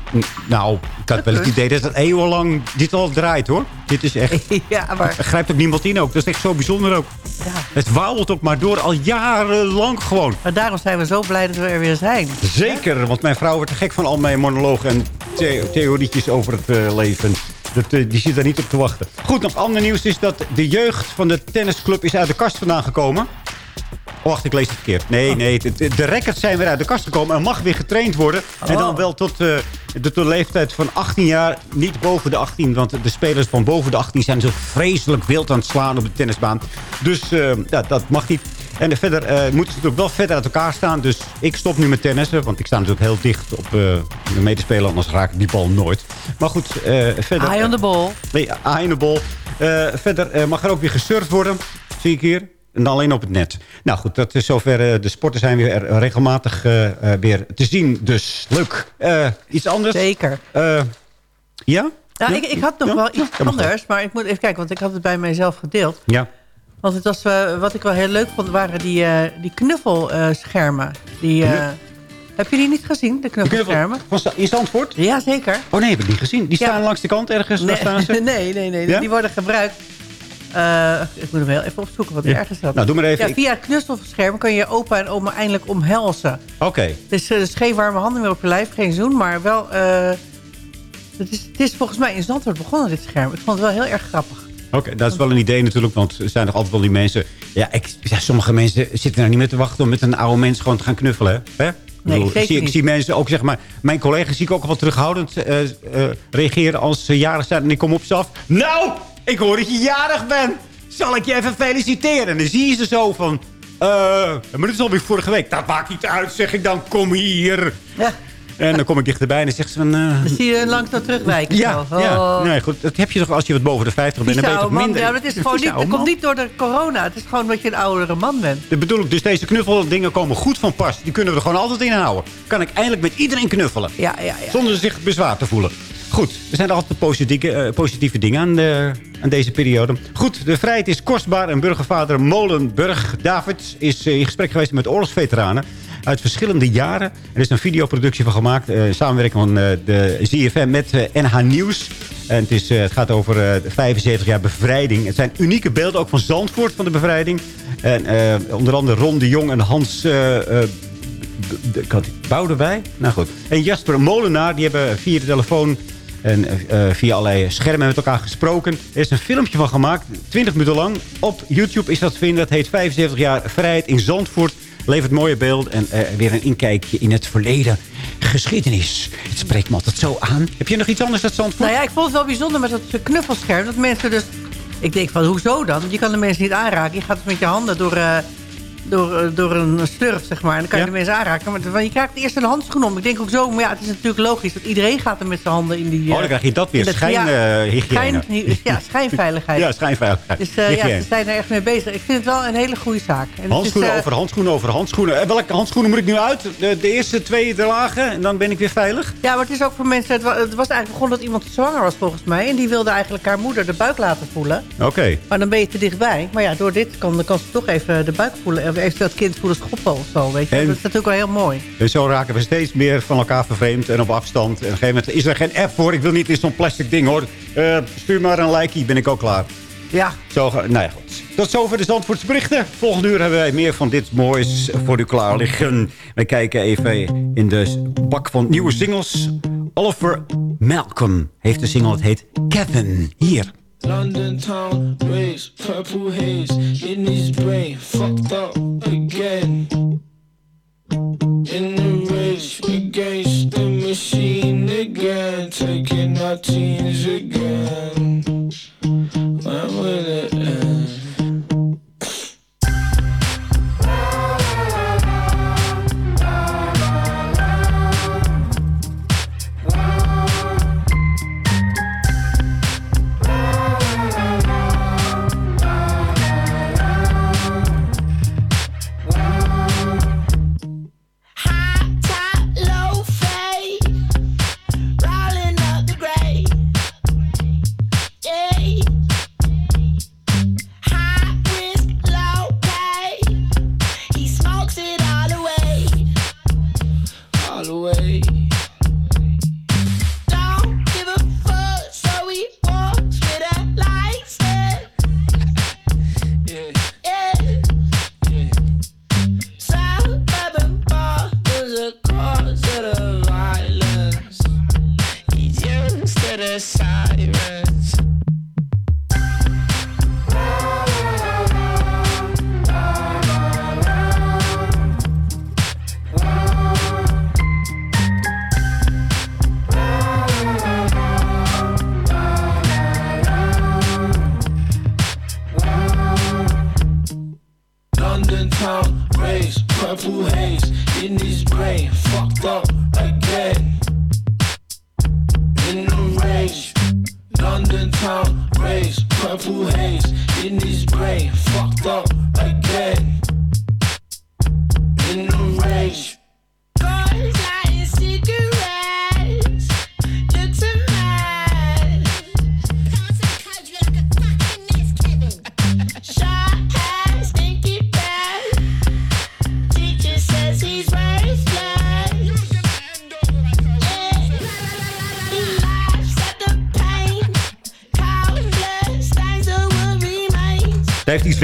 nou, ik had wel het idee dat het eeuwenlang dit al draait, hoor. Dit is echt... ja, maar... Grijpt ook niemand in ook. Dat is echt zo bijzonder ook. Ja. Het wauwelt ook maar door, al jarenlang gewoon. Maar daarom zijn we zo blij dat we er weer zijn. Zeker, want mijn vrouw wordt er gek van al mijn monologen en the- theorietjes over het eh, leven. Dat, eh, die zit daar niet op te wachten. Goed, nog ander nieuws is dat de jeugd van de tennisclub is uit de kast vandaan gekomen. Oh, wacht, ik lees het verkeerd. Nee, nee, de, de records zijn weer uit de kast gekomen en mag weer getraind worden. En dan wel tot, eh, de, tot de leeftijd van 18 jaar, niet boven de 18. Want de spelers van boven de 18 zijn zo vreselijk wild aan het slaan op de tennisbaan. Dus eh, ja, dat mag niet. En verder eh, moeten ze natuurlijk wel verder uit elkaar staan. Dus ik stop nu met tennissen. Want ik sta natuurlijk heel dicht op eh, de medespeler. Anders raak ik die bal nooit. Maar goed, eh, verder... Eye on the ball. Nee, eye on the ball. Verder mag er ook weer gesurfd worden. Zie ik hier. En dan alleen op het net. Nou goed, dat is zover. de sporten zijn weer er regelmatig weer te zien. Dus leuk. Iets anders? Zeker. Eh, ja? Ja, ik, ik had nog Ja? wel iets Ja, anders, maar ik moet even kijken, want ik had het bij mijzelf gedeeld. Ja. Want het was, eh, wat ik wel heel leuk vond, waren die, eh, die knuffelschermen. die, eh, heb je die niet gezien, de knuffelschermen? Van Sta- in Zandvoort? Ja, zeker. Oh nee, heb ik niet gezien. Die staan langs de kant ergens. Nee, staan ze. nee, nee, nee. Ja? Die worden gebruikt. Ik moet hem heel even opzoeken wat Ja. ergens staat. Nou, doe maar even. Ja, via het knuffelscherm kan je opa en oma eindelijk omhelzen. Oké. Het is dus geen warme handen meer op je lijf, geen zoen, maar wel... het, is, het is volgens mij in Zandvoort begonnen, dit scherm. Ik vond het wel heel erg grappig. Oké, dat is wel een idee natuurlijk, want er zijn nog altijd wel die mensen... Ja, ik, ja, sommige mensen zitten er niet meer te wachten om met een oude mens gewoon te gaan knuffelen. Hè? Ik bedoel, zeker ik, zie, ik zie mensen ook, zeg maar... Mijn collega's zie ik ook wel terughoudend eh, eh, reageren als ze jarig zijn. En ik kom op ze af. Nou, ik hoor dat je jarig bent. Zal ik je even feliciteren? En dan zie je ze zo van... eh, maar dit is alweer vorige week. Dat maakt niet uit, zeg ik dan. Kom hier. Ja. En dan kom ik dichterbij en dan zegt ze van... eh, Dan zie je langs naar terugwijken. ja, ja, Oh. nee, goed. Dat heb je toch als je wat boven de 50 bent. Dan ben je toch minder. Ja, het is gewoon niet, oude komt niet door de corona. Het is gewoon omdat je een oudere man bent. Dat bedoel ik. Dus deze knuffeldingen komen goed van pas. Die kunnen we er gewoon altijd in houden. Kan ik eindelijk met iedereen knuffelen. Ja, ja, ja. Zonder zich bezwaar te voelen. Goed, er zijn altijd positieve, eh, positieve dingen aan, de, aan deze periode. Goed, de vrijheid is kostbaar. En burgervader Molenburg David is eh, in gesprek geweest met oorlogsveteranen. Uit verschillende jaren. Er is een videoproductie van gemaakt. eh, in samenwerking van eh, de ZFM met eh, NH Nieuws. En het, is, eh, het gaat over eh, 75 jaar bevrijding. Het zijn unieke beelden ook van Zandvoort van de bevrijding. En eh, onder andere Ron de Jong en Hans... eh, eh, Boudewij. Nou goed. En Jasper Molenaar, die hebben via de telefoon en eh, via allerlei schermen met elkaar gesproken. Er is een filmpje van gemaakt, 20 minuten lang. Op YouTube is dat te vinden. Dat heet 75 jaar vrijheid in Zandvoort. Levert mooie beeld en eh, weer een inkijkje in het verleden. Geschiedenis. Het spreekt me altijd zo aan. Heb je nog iets anders uit Zandvoort? Nou ja, ik vond het wel bijzonder met dat knuffelscherm. Dat mensen dus... Ik denk van, hoezo dan? Je kan de mensen niet aanraken. Je gaat dus met je handen door, eh, door, eh, door een slurf, zeg maar. En dan kan je Ja. de mensen aanraken. Maar je krijgt eerst een handschoen om. Ik denk ook zo, maar ja, het is natuurlijk logisch... dat iedereen gaat er met zijn handen in die... Oh, dan krijg je dat weer. Schijnhygiëne. schijn, ja, schijnveiligheid. Ja, schijnveiligheid. Dus eh, ja, ze zijn er echt mee bezig. Ik vind het wel een hele goede zaak. En Handschoenen is, eh, over handschoenen over handschoenen. En welke handschoenen moet ik nu uit? De, de eerste twee lagen en dan ben ik weer veilig? Ja, maar het is ook voor mensen... Het was eigenlijk begonnen dat iemand zwanger was volgens mij. En die wilde eigenlijk haar moeder de buik laten voelen. Oké. Maar dan ben je te dichtbij. Maar ja, door dit kan, kan ze toch even de buik voelen. Even dat kind voelen schoppen of zo, weet je. En- Dat is natuurlijk wel heel mooi. En zo raken we steeds meer van elkaar vervreemd en op afstand. En op een gegeven moment is er geen app voor. Ik wil niet in zo'n plastic ding hoor. Eh, stuur maar een likeie, ben ik ook klaar. Ja. Zo, nou ja, goed. Tot zover de Zandvoortse berichten. Volgende uur hebben wij meer van dit moois voor u klaar liggen. We kijken even in de bak van nieuwe singles. Oliver Malcolm heeft een single, het heet Kevin. Hier. London town, race, purple haze in his brain, fucked up again. In the race against the machine again, taking our teens again. two hands in this brain.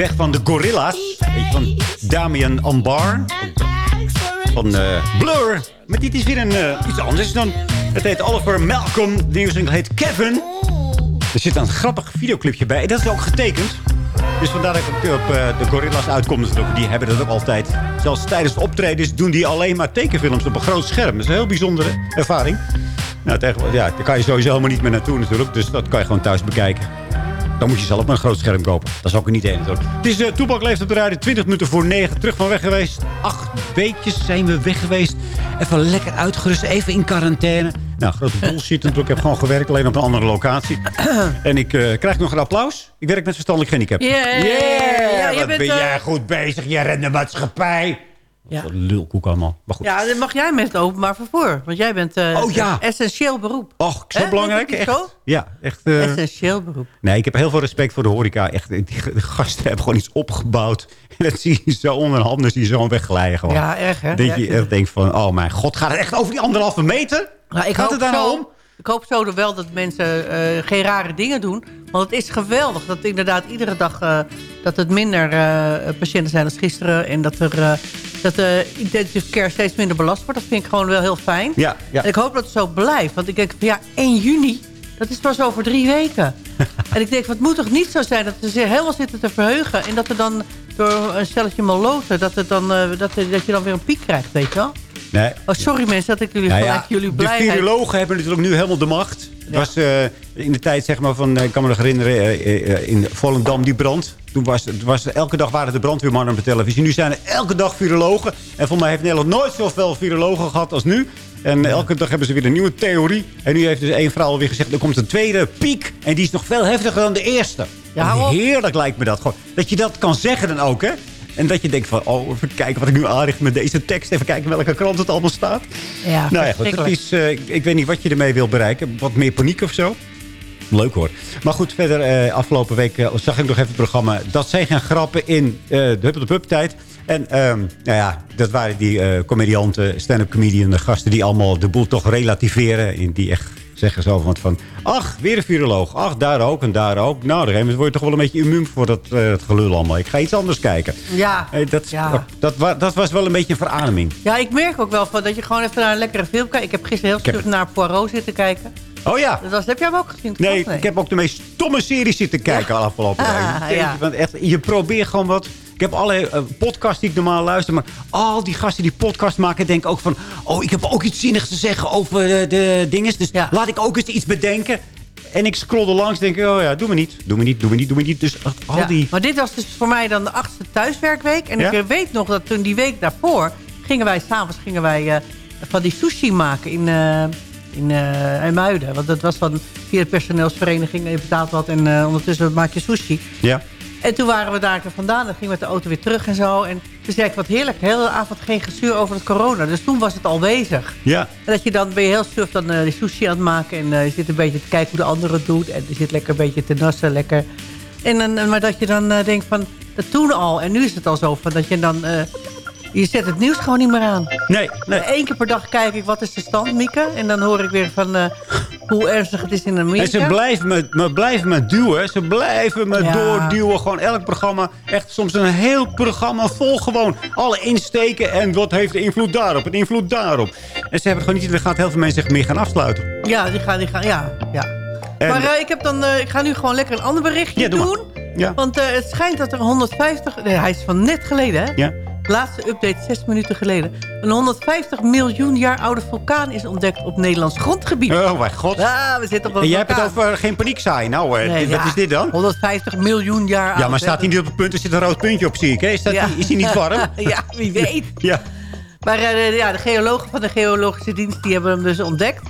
Weg van de Gorilla's. Van Damian Ambar. Van eh, Blur. Maar dit is weer een, eh, iets anders dan... Het heet Oliver Malcolm. De nieuwe single heet Kevin. Er zit een grappig videoclipje bij. En dat is ook getekend. Dus vandaar dat ik op eh, de Gorilla's uitkom. Die hebben dat ook altijd. Zelfs tijdens optredens doen die alleen maar tekenfilms op een groot scherm. Dat is een heel bijzondere ervaring. Nou, ja, daar kan je sowieso helemaal niet meer naartoe natuurlijk. Dus dat kan je gewoon thuis bekijken. Dan moet je zelf maar een groot scherm kopen. Dat is ook niet één natuurlijk. Het is uh, Toepak leeft op de radio 20 minuten voor 9. Terug van weg geweest. Acht weekjes zijn we weg geweest. Even lekker uitgerust. Even in quarantaine. Nou, grote bullshit natuurlijk. Ik heb gewoon gewerkt. Alleen op een andere locatie. en ik uh, krijg nog een applaus. Ik werk met verstandelijk handicap. Yeah. Yeah! Ja, je Wat ben eh, jij goed bezig. Je rent de maatschappij. Ja. Wat Lulkoek allemaal. Maar goed. Ja, dan mag jij met het openbaar vervoer. Want jij bent eh, Oh, ja. een essentieel beroep. Och, zo belangrijk. Echt. zo? Ja, echt. eh, Essentieel beroep. Nee, ik heb heel veel respect voor de horeca. Echt, die gasten hebben gewoon iets opgebouwd. En dat zie je zo onder de handen, zie je zo wegglijden gewoon. Ja, erg hè? Ja, je echt denkt van, oh mijn god, gaat het echt over die anderhalve meter? Nou, ik Gaat het daar nou om? Ik hoop zo wel dat mensen eh, geen rare dingen doen. Want het is geweldig dat inderdaad iedere dag... dat het minder patiënten zijn als gisteren. En dat, er, dat de intensive care steeds minder belast wordt. Dat vind ik gewoon wel heel fijn. Ja, ja. En ik hoop dat het zo blijft. Want ik denk van ja, 1 juni... Dat is pas over drie weken. en ik denk, wat moet toch niet zo zijn dat ze zich helemaal zitten te verheugen. En dat er dan door een stelletje maloten, dat, het dan, eh, dat, dat je dan weer een piek krijgt, weet je wel? Nee. Oh, sorry mensen dat ik jullie Nou ja, jullie de blijheid... virologen hebben natuurlijk nu helemaal de macht. Was eh, in de tijd, zeg maar, van, eh, ik kan me nog herinneren, in Volendam die brand. Toen was, was, elke dag waren de brandweermannen op de televisie. Nu zijn er elke dag virologen. En voor mij heeft Nederland nooit zoveel virologen gehad als nu. En elke dag hebben ze weer een nieuwe theorie. En nu heeft dus één vrouw alweer gezegd... er komt een tweede piek. En die is nog veel heftiger dan de eerste. Ja. Heerlijk lijkt me dat. Gewoon, dat je dat kan zeggen dan ook, hè? En dat je denkt van, oh, even kijken wat ik nu aanricht met deze tekst. Even kijken welke krant het allemaal staat. Ja, nou ja, goed, het verschrikkelijk. is, eh, ik, ik weet niet wat je ermee wil bereiken. Wat meer paniek of zo. Leuk hoor. Maar goed, verder eh, afgelopen week eh, zag ik nog even het programma. Dat zijn geen grappen in eh, de Hup tijd. En ehm, nou ja, dat waren die comedianten, stand-up comedian, de gasten... die allemaal de boel toch relativeren. En die echt zeggen zo van, van... Ach, weer een viroloog. Ach, daar ook en daar ook. Nou, moment word je toch wel een beetje immuun voor dat, eh, het gelul allemaal. Ik ga iets anders kijken. Ja, Eh, dat, ja. dat, wa- dat was wel een beetje een verademing. ja, ik merk ook wel van dat je gewoon even naar een lekkere film kijkt. Ik heb gisteren heel stuk naar Poirot zitten kijken. Oh ja. Dat was, heb jij hem ook gezien? Nee, toch? ik heb ook de meest stomme series zitten kijken afgelopen Ah, ja. van echt, je probeert gewoon wat... Ik heb alle eh, podcasts die ik normaal luister. Maar al die gasten die podcast maken denken ook van... Oh, ik heb ook iets zinnigs te zeggen over de, de dingen. Dus laat ik ook eens iets bedenken. En ik scroll er langs en denk... Oh ja, doe me niet. Doe me niet, doe me niet, doe me niet. Dus al Ja, die... Maar dit was dus voor mij dan de achtste thuiswerkweek. En Ja? ik weet nog dat toen die week daarvoor... gingen wij s'avonds gingen wij eh, van die sushi maken in, eh in eh IJmuiden. Want dat was van via de personeelsvereniging. Je betaalt wat en eh, ondertussen maak je sushi. Ja. En toen waren we daar vandaan. Dan gingen we met de auto weer terug en zo. En toen zei ik, wat heerlijk. De hele avond geen gezuur over het corona. Dus toen was het al bezig. Ja. En dat je dan ben je heel suf dan eh, die sushi aan het maken. En eh, je zit een beetje te kijken hoe de andere het doet. En je zit lekker een beetje te nassen, lekker. En dan, maar dat je dan eh, denkt van, dat toen al. En nu is het al zo van dat je dan... eh, je zet het nieuws gewoon niet meer aan. Nee, nee. Eén keer per dag kijk ik, wat is de stand, Mieke? En dan hoor ik weer van eh, hoe ernstig het is in Amerika. En ze blijven me, me, blijven me duwen. Ze blijven me Ja. doorduwen. Gewoon elk programma. Echt soms een heel programma vol gewoon. Alle insteken. En wat heeft de invloed daarop? En invloed daarop. En ze hebben gewoon niet de gaten. Heel veel mensen zich meer gaan afsluiten. Ja, die gaan, die gaan, ja, ja. En- maar eh, ik, heb dan, eh, ik ga nu gewoon lekker een ander berichtje Ja, doe doen. Ja. Want eh, het schijnt dat er 150... Nee, hij is van net geleden, hè? Ja. Laatste update, zes minuten geleden. Een 150 miljoen jaar oude vulkaan is ontdekt op Nederlands grondgebied. Oh mijn god. Ja, we zitten op een En jij hebt het over geen paniek saai. Nou, eh, Nee, wat ja, is dit dan? 150 miljoen jaar oud. Ja, maar staat hij niet op het punt? Er zit een rood puntje op, zie ik. Hè? Is, dat Ja. is hij niet warm? ja, wie weet. Ja. Maar eh, ja, de geologen van de geologische dienst die hebben hem dus ontdekt.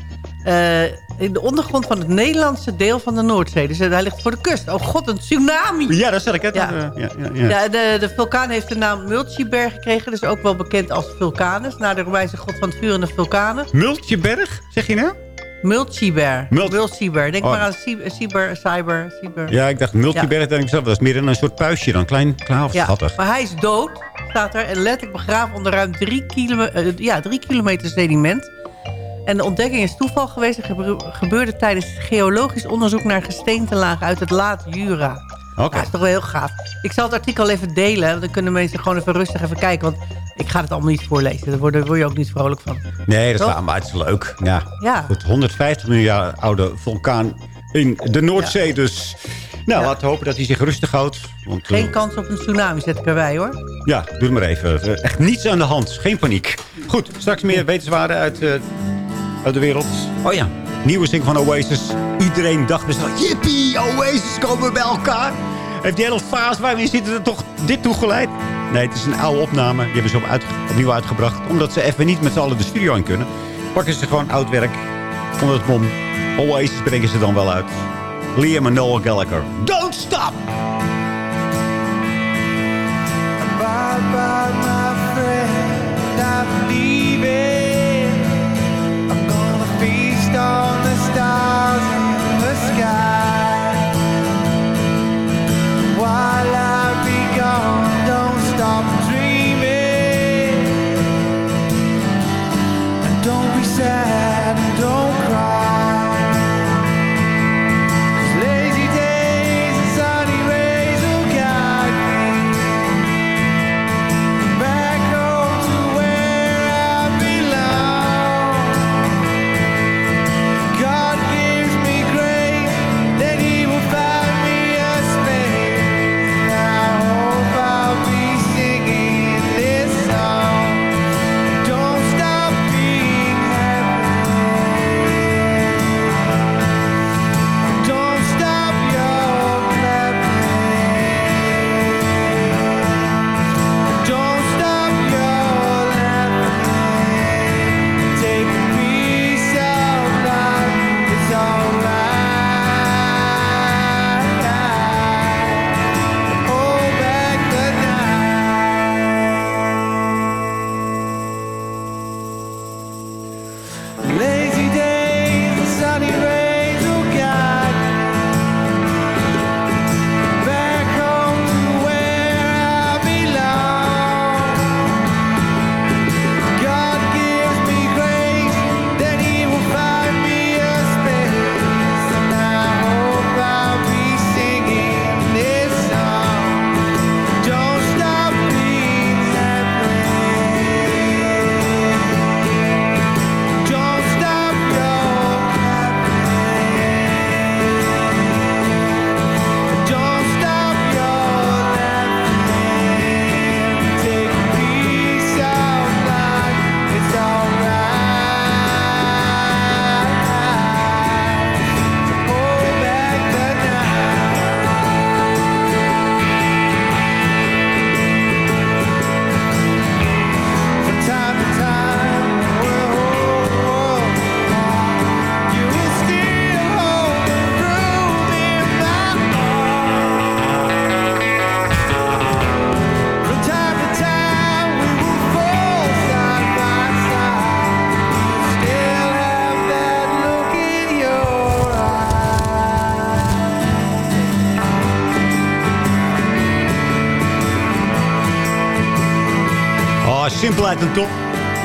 Eh, in de ondergrond van het Nederlandse deel van de Noordzee. Dus eh, hij ligt voor de kust. Oh god, een tsunami! Ja, dat zeg ik. Het. Ja. Ja. Ja, ja, ja. Ja, de, de vulkaan heeft de naam Multiberg gekregen. Dus ook wel bekend als Vulcanus. Naar de Romeinse god van het vuur en de vulkanen. Multjeberg, zeg je nou? Multiber. Mult- Multiber. Denk Oh. maar aan cyber, cyber, cyber. Ja, ik dacht Multjeberg. denk ik zelf. Dat is meer dan een soort puistje dan. Klein, klein Ja, schattig. maar hij is dood, staat er. En letterlijk begraven onder ruim drie, kilome eh, ja, drie kilometer sediment. En de ontdekking is toeval geweest. Het gebe- gebeurde tijdens geologisch onderzoek naar gesteentelagen uit het laat Jura. Oké. Ja, dat is toch wel heel gaaf. Ik zal het artikel even delen. Dan kunnen mensen gewoon even rustig even kijken. Want ik ga het allemaal niet voorlezen. Daar word, daar word je ook niet vrolijk van. Nee, dat is waar, maar het is leuk. Ja. Ja. Goed, 150 miljoen jaar oude vulkaan in de Noordzee dus. Nou, Ja. laten we hopen dat hij zich rustig houdt. Want, eh, Geen kans op een tsunami zet ik erbij hoor. Ja, doe het maar even. Eh, Echt niets aan de hand. Geen paniek. Goed, straks meer wetenswaarden uit, eh, uit de wereld. Oh ja, nieuwe zing van Oasis. Iedereen dacht dus al, jippie, Oasis komen bij elkaar. Heeft die hele fase waar we in zitten er toch dit toegeleid? Nee, het is een oude opname. Die hebben ze op opnieuw uitgebracht. Omdat ze even niet met z'n allen de studio in kunnen. Pakken ze gewoon oud werk. Onder het mom. Oasis brengen ze dan wel uit. Liam en Noel Gallagher. Don't stop! Bye bye, my friend. I'm leaving. Stars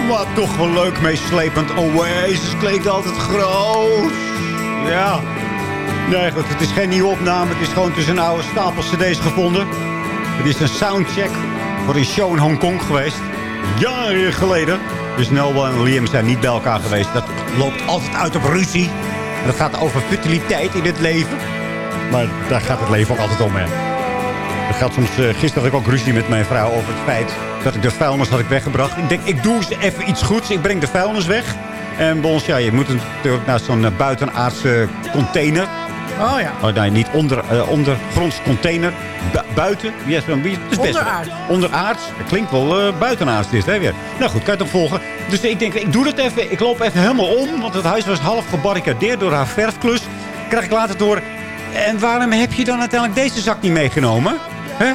Maar toch wel leuk meeslepend. Oasis klinkt altijd groot. Ja. Nee, goed. Het is geen nieuwe opname. Het is gewoon tussen een oude stapel cd's gevonden. Het is een soundcheck voor een show in Hongkong geweest. Jaren geleden. Dus Noel en Liam zijn niet bij elkaar geweest. Dat loopt altijd uit op ruzie. En dat gaat over fertiliteit in het leven. Maar daar gaat het leven ook altijd om, hè. Dat gaat soms, eh, gisteren had ik ook ruzie met mijn vrouw over het feit dat ik de vuilnis had ik weggebracht. Ik denk, ik doe eens even iets goeds. Ik breng de vuilnis weg. En bij ons, ja, je moet natuurlijk naar zo'n eh, buitenaardse container. Oh ja. Oh, nee, niet onder, eh, ondergronds container. Bu- buiten. Beetje- het is best Onderaards. Onderaards. Dat klinkt wel eh buitenaards dit, hè, weer. Nou goed, kan je het volgen. Dus ik denk, ik doe dat even. Ik loop even helemaal om. Want het huis was half gebarricadeerd door haar verfklus. Krijg ik later door. En waarom heb je dan uiteindelijk deze zak niet meegenomen? Hè?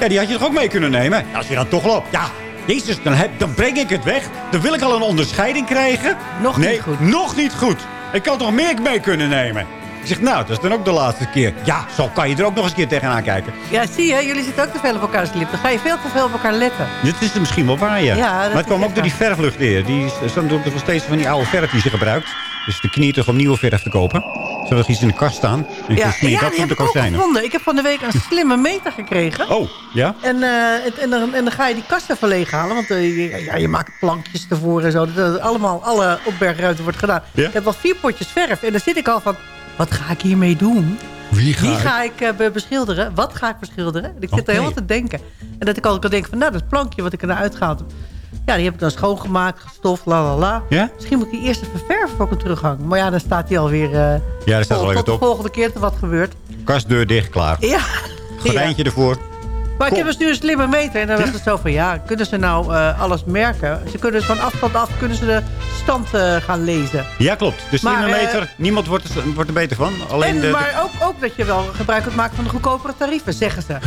Ja, die had je toch ook mee kunnen nemen? Als je dan toch loopt. Ja, jezus, dan, heb, dan breng ik het weg. Dan wil ik al een onderscheiding krijgen. Nog nee, niet goed. nog niet goed. Ik kan toch meer mee kunnen nemen? Ik zeg, nou, dat is dan ook de laatste keer. Ja, zo kan je er ook nog eens een keer tegenaan kijken. Ja, zie je, jullie zitten ook te veel op elkaars lip. Dan ga je veel te veel op elkaar letten. Dit is er misschien wel waar, ja. Maar het kwam ook door die verflucht weer. Die is er staan nog steeds van die oude verf die ze gebruikt. Dus de knie toch om nieuwe verf te kopen. Zodat er iets in de kast staan. En Ja, ja dat die heb ik ook gevonden. Ik heb van de week een slimme meter gekregen. Oh, ja? En, eh, het- en, dan, en dan ga je die kast even leeghalen. Want eh, je, ja, je maakt plankjes ervoor en zo. Dat, allemaal, alle opbergruimte wordt gedaan. Ja? Ik heb wel vier potjes verf. En dan zit ik al van, wat ga ik hiermee doen? Wie ga ga ik eh, be- beschilderen. Wat ga ik beschilderen? En ik zit Oké. er helemaal te denken. En dat ik al kan denken van, nou, dat plankje wat ik eruit gehaald heb. Ja, die heb ik dan schoongemaakt, gestoft, la la la. Ja? Misschien moet ik die eerst even verven voor ik hem terughang. Maar ja, dan staat hij alweer... eh Ja, daar staat vol- al tot de op. volgende keer dat er wat gebeurt. Kastdeur dicht, klaar. Ja. Gordijntje ervoor. Maar ik Kom. heb dus nu een slimme meter. En dan was het zo van, ja, kunnen ze nou eh, alles merken? Ze kunnen van afstand af kunnen ze de stand eh, gaan lezen. Ja, klopt. De Maar, slimme meter, niemand wordt er, wordt er beter van. Alleen en, de, de- maar ook, ook dat je wel gebruik kunt maken van de goedkopere tarieven, zeggen ze.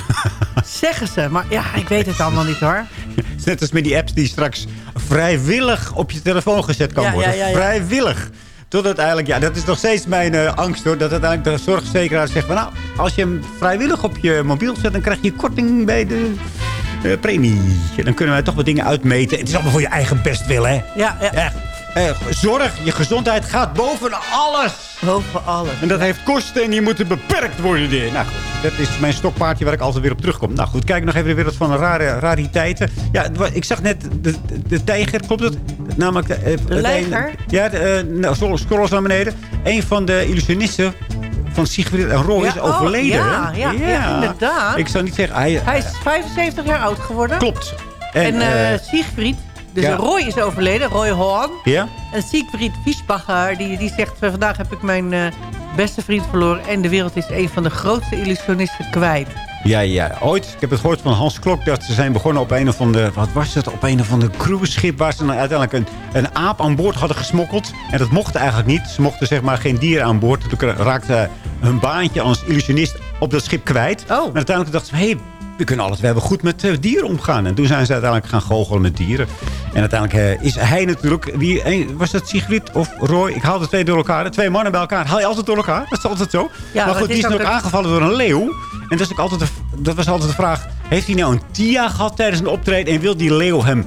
zeggen ze. Maar ja, ik weet het allemaal niet hoor. Net als met die apps die straks vrijwillig op je telefoon gezet kan Ja, worden. ja, ja, ja. Vrijwillig. Tot uiteindelijk, ja, dat is nog steeds mijn eh, angst hoor. Dat uiteindelijk de zorgverzekeraar zegt van nou, als je hem vrijwillig op je mobiel zet, dan krijg je korting bij de eh, premie. Dan kunnen wij toch wat dingen uitmeten. Het is allemaal voor je eigen bestwil, hè? Ja, ja. Echt. Eh, zorg, je gezondheid gaat boven alles. Boven alles. En dat heeft kosten en die moeten beperkt worden. Die. Nou goed, dat is mijn stokpaardje waar ik altijd weer op terugkom. Nou goed, kijk nog even de wereld van de rare rariteiten. Ja, ik zag net de, de, de tijger, klopt het? Namelijk de, eh, een- Ja, de, eh, nou, scroll eens naar beneden. Een van de illusionisten van Sigrid en Roy Ja, is oh, overleden. ja, ja, ja, inderdaad. Ik zou niet zeggen... Hij, Hij is 75 jaar oud geworden. Klopt. En, eh, eh Siegfried, dus ja. Roy is overleden, Roy Hoan. ja? En Siegfried Fiesbacher, die, die zegt... eh, vandaag heb ik mijn eh, beste vriend verloren... en de wereld is een van de grootste illusionisten kwijt. Ja, ja. Ooit, ik heb het gehoord van Hans Klok... dat ze zijn begonnen op een of andere... wat was het? Op een of andere cruiseschip... waar ze dan uiteindelijk een, een aap aan boord hadden gesmokkeld. En dat mocht eigenlijk niet. Ze mochten zeg maar geen dieren aan boord. Toen raakte hun baantje als illusionist op dat schip kwijt. Oh. En uiteindelijk dachten ze... hey, we kunnen alles, we hebben goed met eh, dieren omgaan. En toen zijn ze uiteindelijk gaan goochelen met dieren. En uiteindelijk eh, is hij natuurlijk... Wie, was dat Sigrid of Roy? Ik haal de twee door elkaar. De twee mannen bij elkaar. Haal je altijd door elkaar? Dat is altijd zo. Ja, maar goed, die is ook aangevallen door een leeuw. En dat, is ook altijd de, dat was altijd de vraag... Heeft hij nou een tia gehad tijdens een optreden... en wil die leeuw hem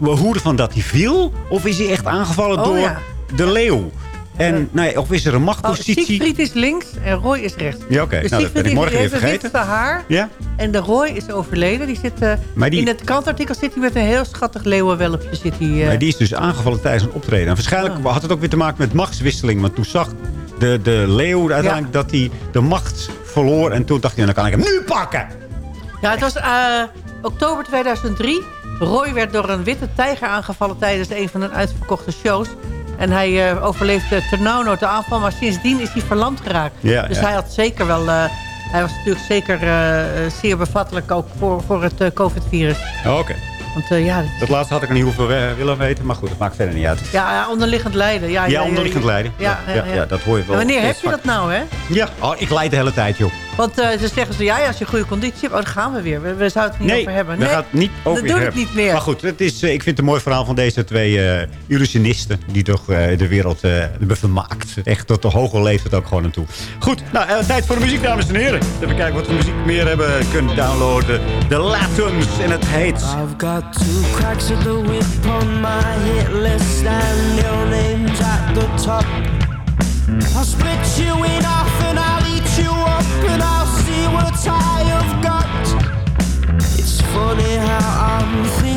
behoeden van dat hij viel? Of is hij echt aangevallen Oh, door ja. de leeuw? En nou ja, of is er een Oh, machtpositie? Siegfried is links en Roy is rechts. Ja, oké. Dus Nou, dat ben ik morgen weer vergeten. haar. Ja? En de Roy is overleden. Die zit, eh, die- In het kantartikel zit hij met een heel schattig leeuwenwelpje. Zit hij, eh, Maar die is dus aangevallen tijdens een optreden. En waarschijnlijk Oh. had het ook weer te maken met machtswisseling. Want toen zag de, de leeuw uiteindelijk dat hij de macht verloor. En toen dacht hij, dan kan ik hem nu pakken. Ja, het was eh, oktober 2003. Roy werd door een witte tijger aangevallen tijdens een van hun uitverkochte shows. En hij eh, overleefde ternauwnood de aanval, maar sindsdien is hij verlamd geraakt. Ja, dus ja. hij had zeker wel... eh, hij was natuurlijk zeker eh, zeer bevattelijk ook voor, voor het covid-virus. Oh, Oké. Want ja, Dat laatste had ik niet hoeveel willen weten. Maar goed, dat maakt verder niet uit. ja, onderliggend lijden. Ja, Ja, onderliggend lijden. Ja, ja, ja. dat hoor je wel. En wanneer heb je dat nou, hè? Ja, oh, ik leid de hele tijd, joh. Want eh, ze zeggen zo, ja, ja, als je goede conditie hebt, oh, daar gaan we weer. We, we zouden het niet Nee, over hebben. we gaan het niet over dat doe ik niet meer. Maar goed, het is, eh, ik vind het een mooi verhaal van deze twee eh, illusionisten... die toch eh, de wereld eh, hebben vermaakt. Echt tot de hoge leeftijd ook gewoon naartoe. Goed, nou, tijd voor de muziek, dames en heren. Even kijken wat we muziek meer hebben kunnen downloaden. De Latums en het heet... I've got two cracks of the whip on my hit list and your name's at the top. I'll split you in half and see what I have got. It's funny how I'm thinking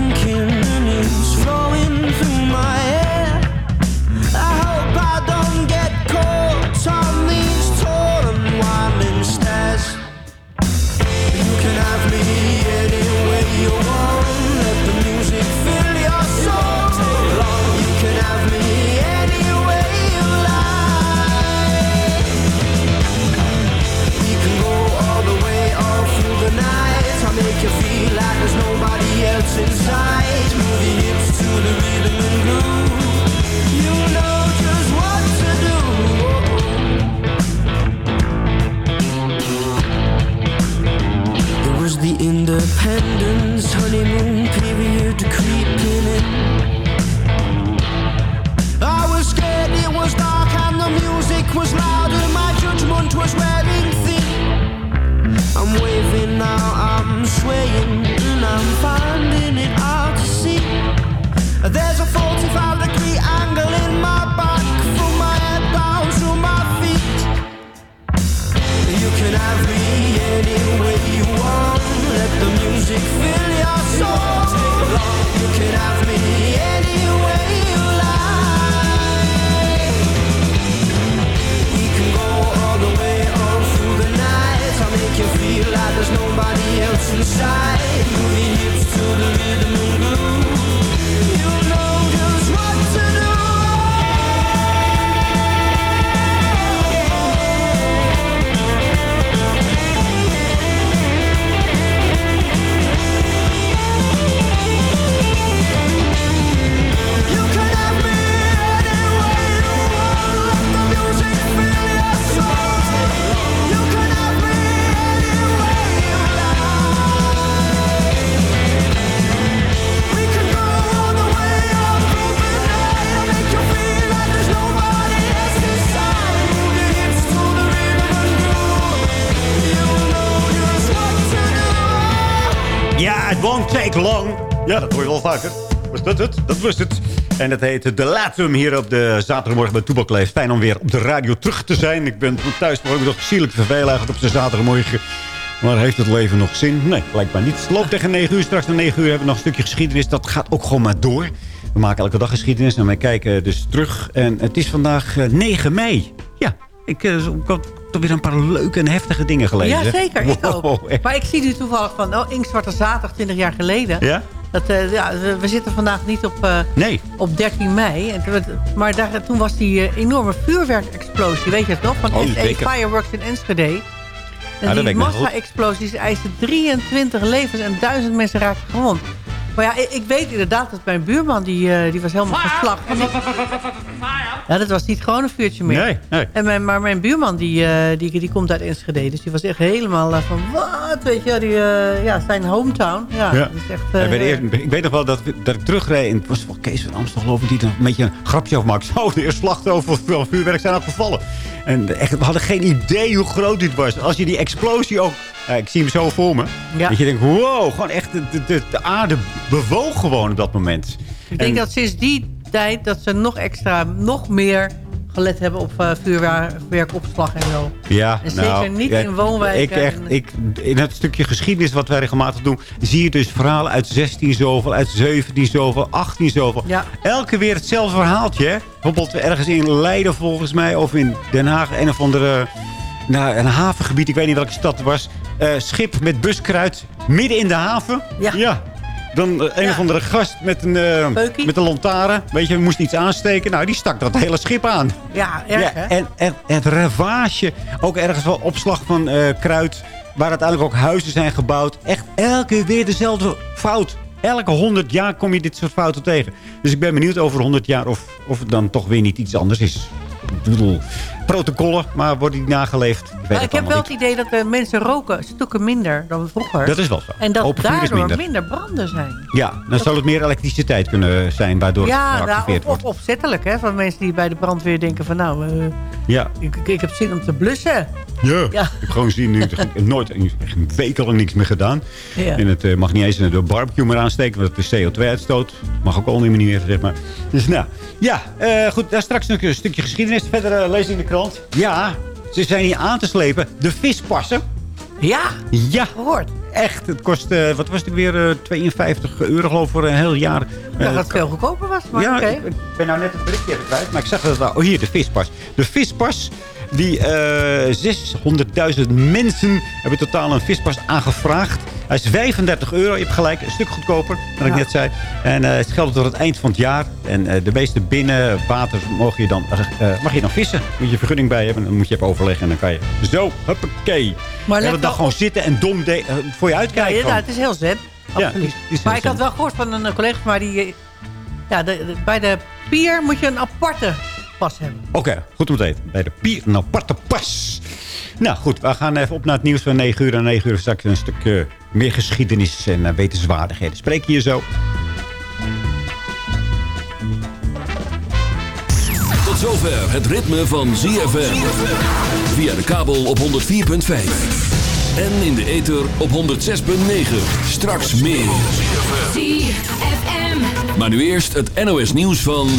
time. Dat. Was dat het? Dat was het. En het heet De Latum hier op de zaterdagmorgen bij Toebak Leeft. Fijn om weer op de radio terug te zijn. Ik ben thuis, maar ik nog zielig vervelen eigenlijk op de zaterdagmorgen. Maar heeft het leven nog zin? Nee, blijkbaar niet. Het loopt tegen 9 uur. Straks na 9 uur hebben we nog een stukje geschiedenis. Dat gaat ook gewoon maar door. We maken elke dag geschiedenis en wij kijken dus terug. En het is vandaag eh, 9 mei. Ja, ik, eh, ik had toch weer een paar leuke en heftige dingen gelezen. Ja, zeker. Ik Wow, ook. Maar ik zie nu toevallig van... Oh, Inkzwarte Zaterdag, 20 jaar geleden. Ja? Dat, eh, ja, we- zitten vandaag niet op, eh, Nee. op 13 mei. Maar daar, toen was die eh, enorme vuurwerkexplosie. Weet je het nog? Van Oh, SE. Fireworks in Enschede. En die massa-explosies eisten 23 levens en duizend mensen raakten gewond. Maar ja, ik, ik weet inderdaad dat mijn buurman, die, eh, die was helemaal geslacht. Ja, dat was niet gewoon een vuurtje meer. Nee, nee. En mijn, maar mijn buurman, die, eh, die, die komt uit Enschede. Dus die was echt helemaal eh, van, wat? Weet je, die, eh, ja, zijn hometown. Ja, Ja. Dat is echt... ik, weet eerst- ik weet nog wel dat, dat ik terugreed. En het was wel Kees van Amstel geloof ik. Die er een beetje een grapje over maakte. Zo, de eerste slachtoffers van vuurwerk zijn al gevallen. En echt, we hadden geen idee hoe groot dit was. Als je die explosie ook... ja, ik zie hem zo voor me. Ja. Dat je denkt, wow, gewoon echt de, de- de, de aarde bewoog gewoon op dat moment. Ik denk En- dat sinds die tijd dat ze nog extra, nog meer gelet hebben op uh, vuurwerkopslag en zo. Ja, En zeker nou, niet ja, in woonwijken. Ik echt, ik, in het stukje geschiedenis wat wij regelmatig doen... zie je dus verhalen uit 16 zoveel, uit 17 zoveel, 18 zoveel. Ja. Elke weer hetzelfde verhaaltje. hè. Bijvoorbeeld ergens in Leiden volgens mij... of in Den Haag, een of andere... Nou, een havengebied, ik weet niet welke stad het was. Eh, schip met buskruid midden in de haven. Ja. Dan eh, een Ja. of andere gast met een, eh, Peukie. met een lantaarn. Weet je, moest iets aansteken. Nou, die stak dat hele schip aan. Ja, erg Ja, hè? en, en het ravage, ook ergens wel opslag van eh, kruid... waar uiteindelijk ook huizen zijn gebouwd. Echt elke weer dezelfde fout. Elke 100 jaar kom je dit soort fouten tegen. Dus ik ben benieuwd over 100 jaar of, of het dan toch weer niet iets anders is. Bedoel, protocollen, maar worden die nageleefd? Ik, Nou, heb wel het idee dat de mensen roken stukken minder dan vroeger. Dat is wel zo. En dat Open daardoor minder. minder. branden zijn. Ja, dan zal het meer elektriciteit kunnen zijn waardoor ja, het nou, geactiveerd wordt. of opzettelijk hè, van mensen die bij de brandweer denken van nou, eh, Ja. ik, ik heb zin om te blussen. Ja. Ja. Ik heb gewoon zien nu. Ik heb nooit een week al niks meer gedaan. Ja. En het eh, mag niet eens de barbecue meer aansteken. Want het is CO2-uitstoot. Mag ook al niet meer, zeg maar. Dus nou, ja. eh, goed, daar straks nog een stukje geschiedenis. Verder eh, lezen in de krant. Ja, ze zijn hier aan te slepen. De vispassen. Ja, Ja. gehoord. Echt, het kost, wat was het weer, eh, 52 euro geloof ik voor een heel jaar. Dat het veel goedkoper was, maar ja, oké. ik, ik ben nou net het berichtje kwijt, maar ik zag dat het wel. Oh, hier, de vispas. De vispas, die eh 600.000 mensen hebben totaal een vispas aangevraagd. Hij is 35 euro, je hebt gelijk, een stuk goedkoper dan ik Ja. net zei. En eh, het geldt tot het eind van het jaar. En eh, de meeste binnenwaters mag je, dan, eh, mag je dan vissen. Moet je vergunning bij hebben, dan moet je even overleggen en dan kan je zo, huppakee. Maar dag wel gewoon zitten en dom de- eh, voor je Ja, uitkijken. inderdaad, gewoon. het is heel zen. Ja, is- is maar ik had wel gehoord van een eh, collega mij die... eh, Ja, de, de- bij de pier moet je een aparte pas hebben. Oké, goed om te weten. Bij de Pier een aparte pas. Nou goed, we gaan even op naar het nieuws van 9 uur. En 9 uur straks een stuk eh, meer geschiedenis en eh, wetenswaardigheden. Spreek je hier zo. Tot zover het ritme van ZFM. Via de kabel op 104.5. En in de ether op 106.9. Straks meer. Maar nu eerst het NOS nieuws van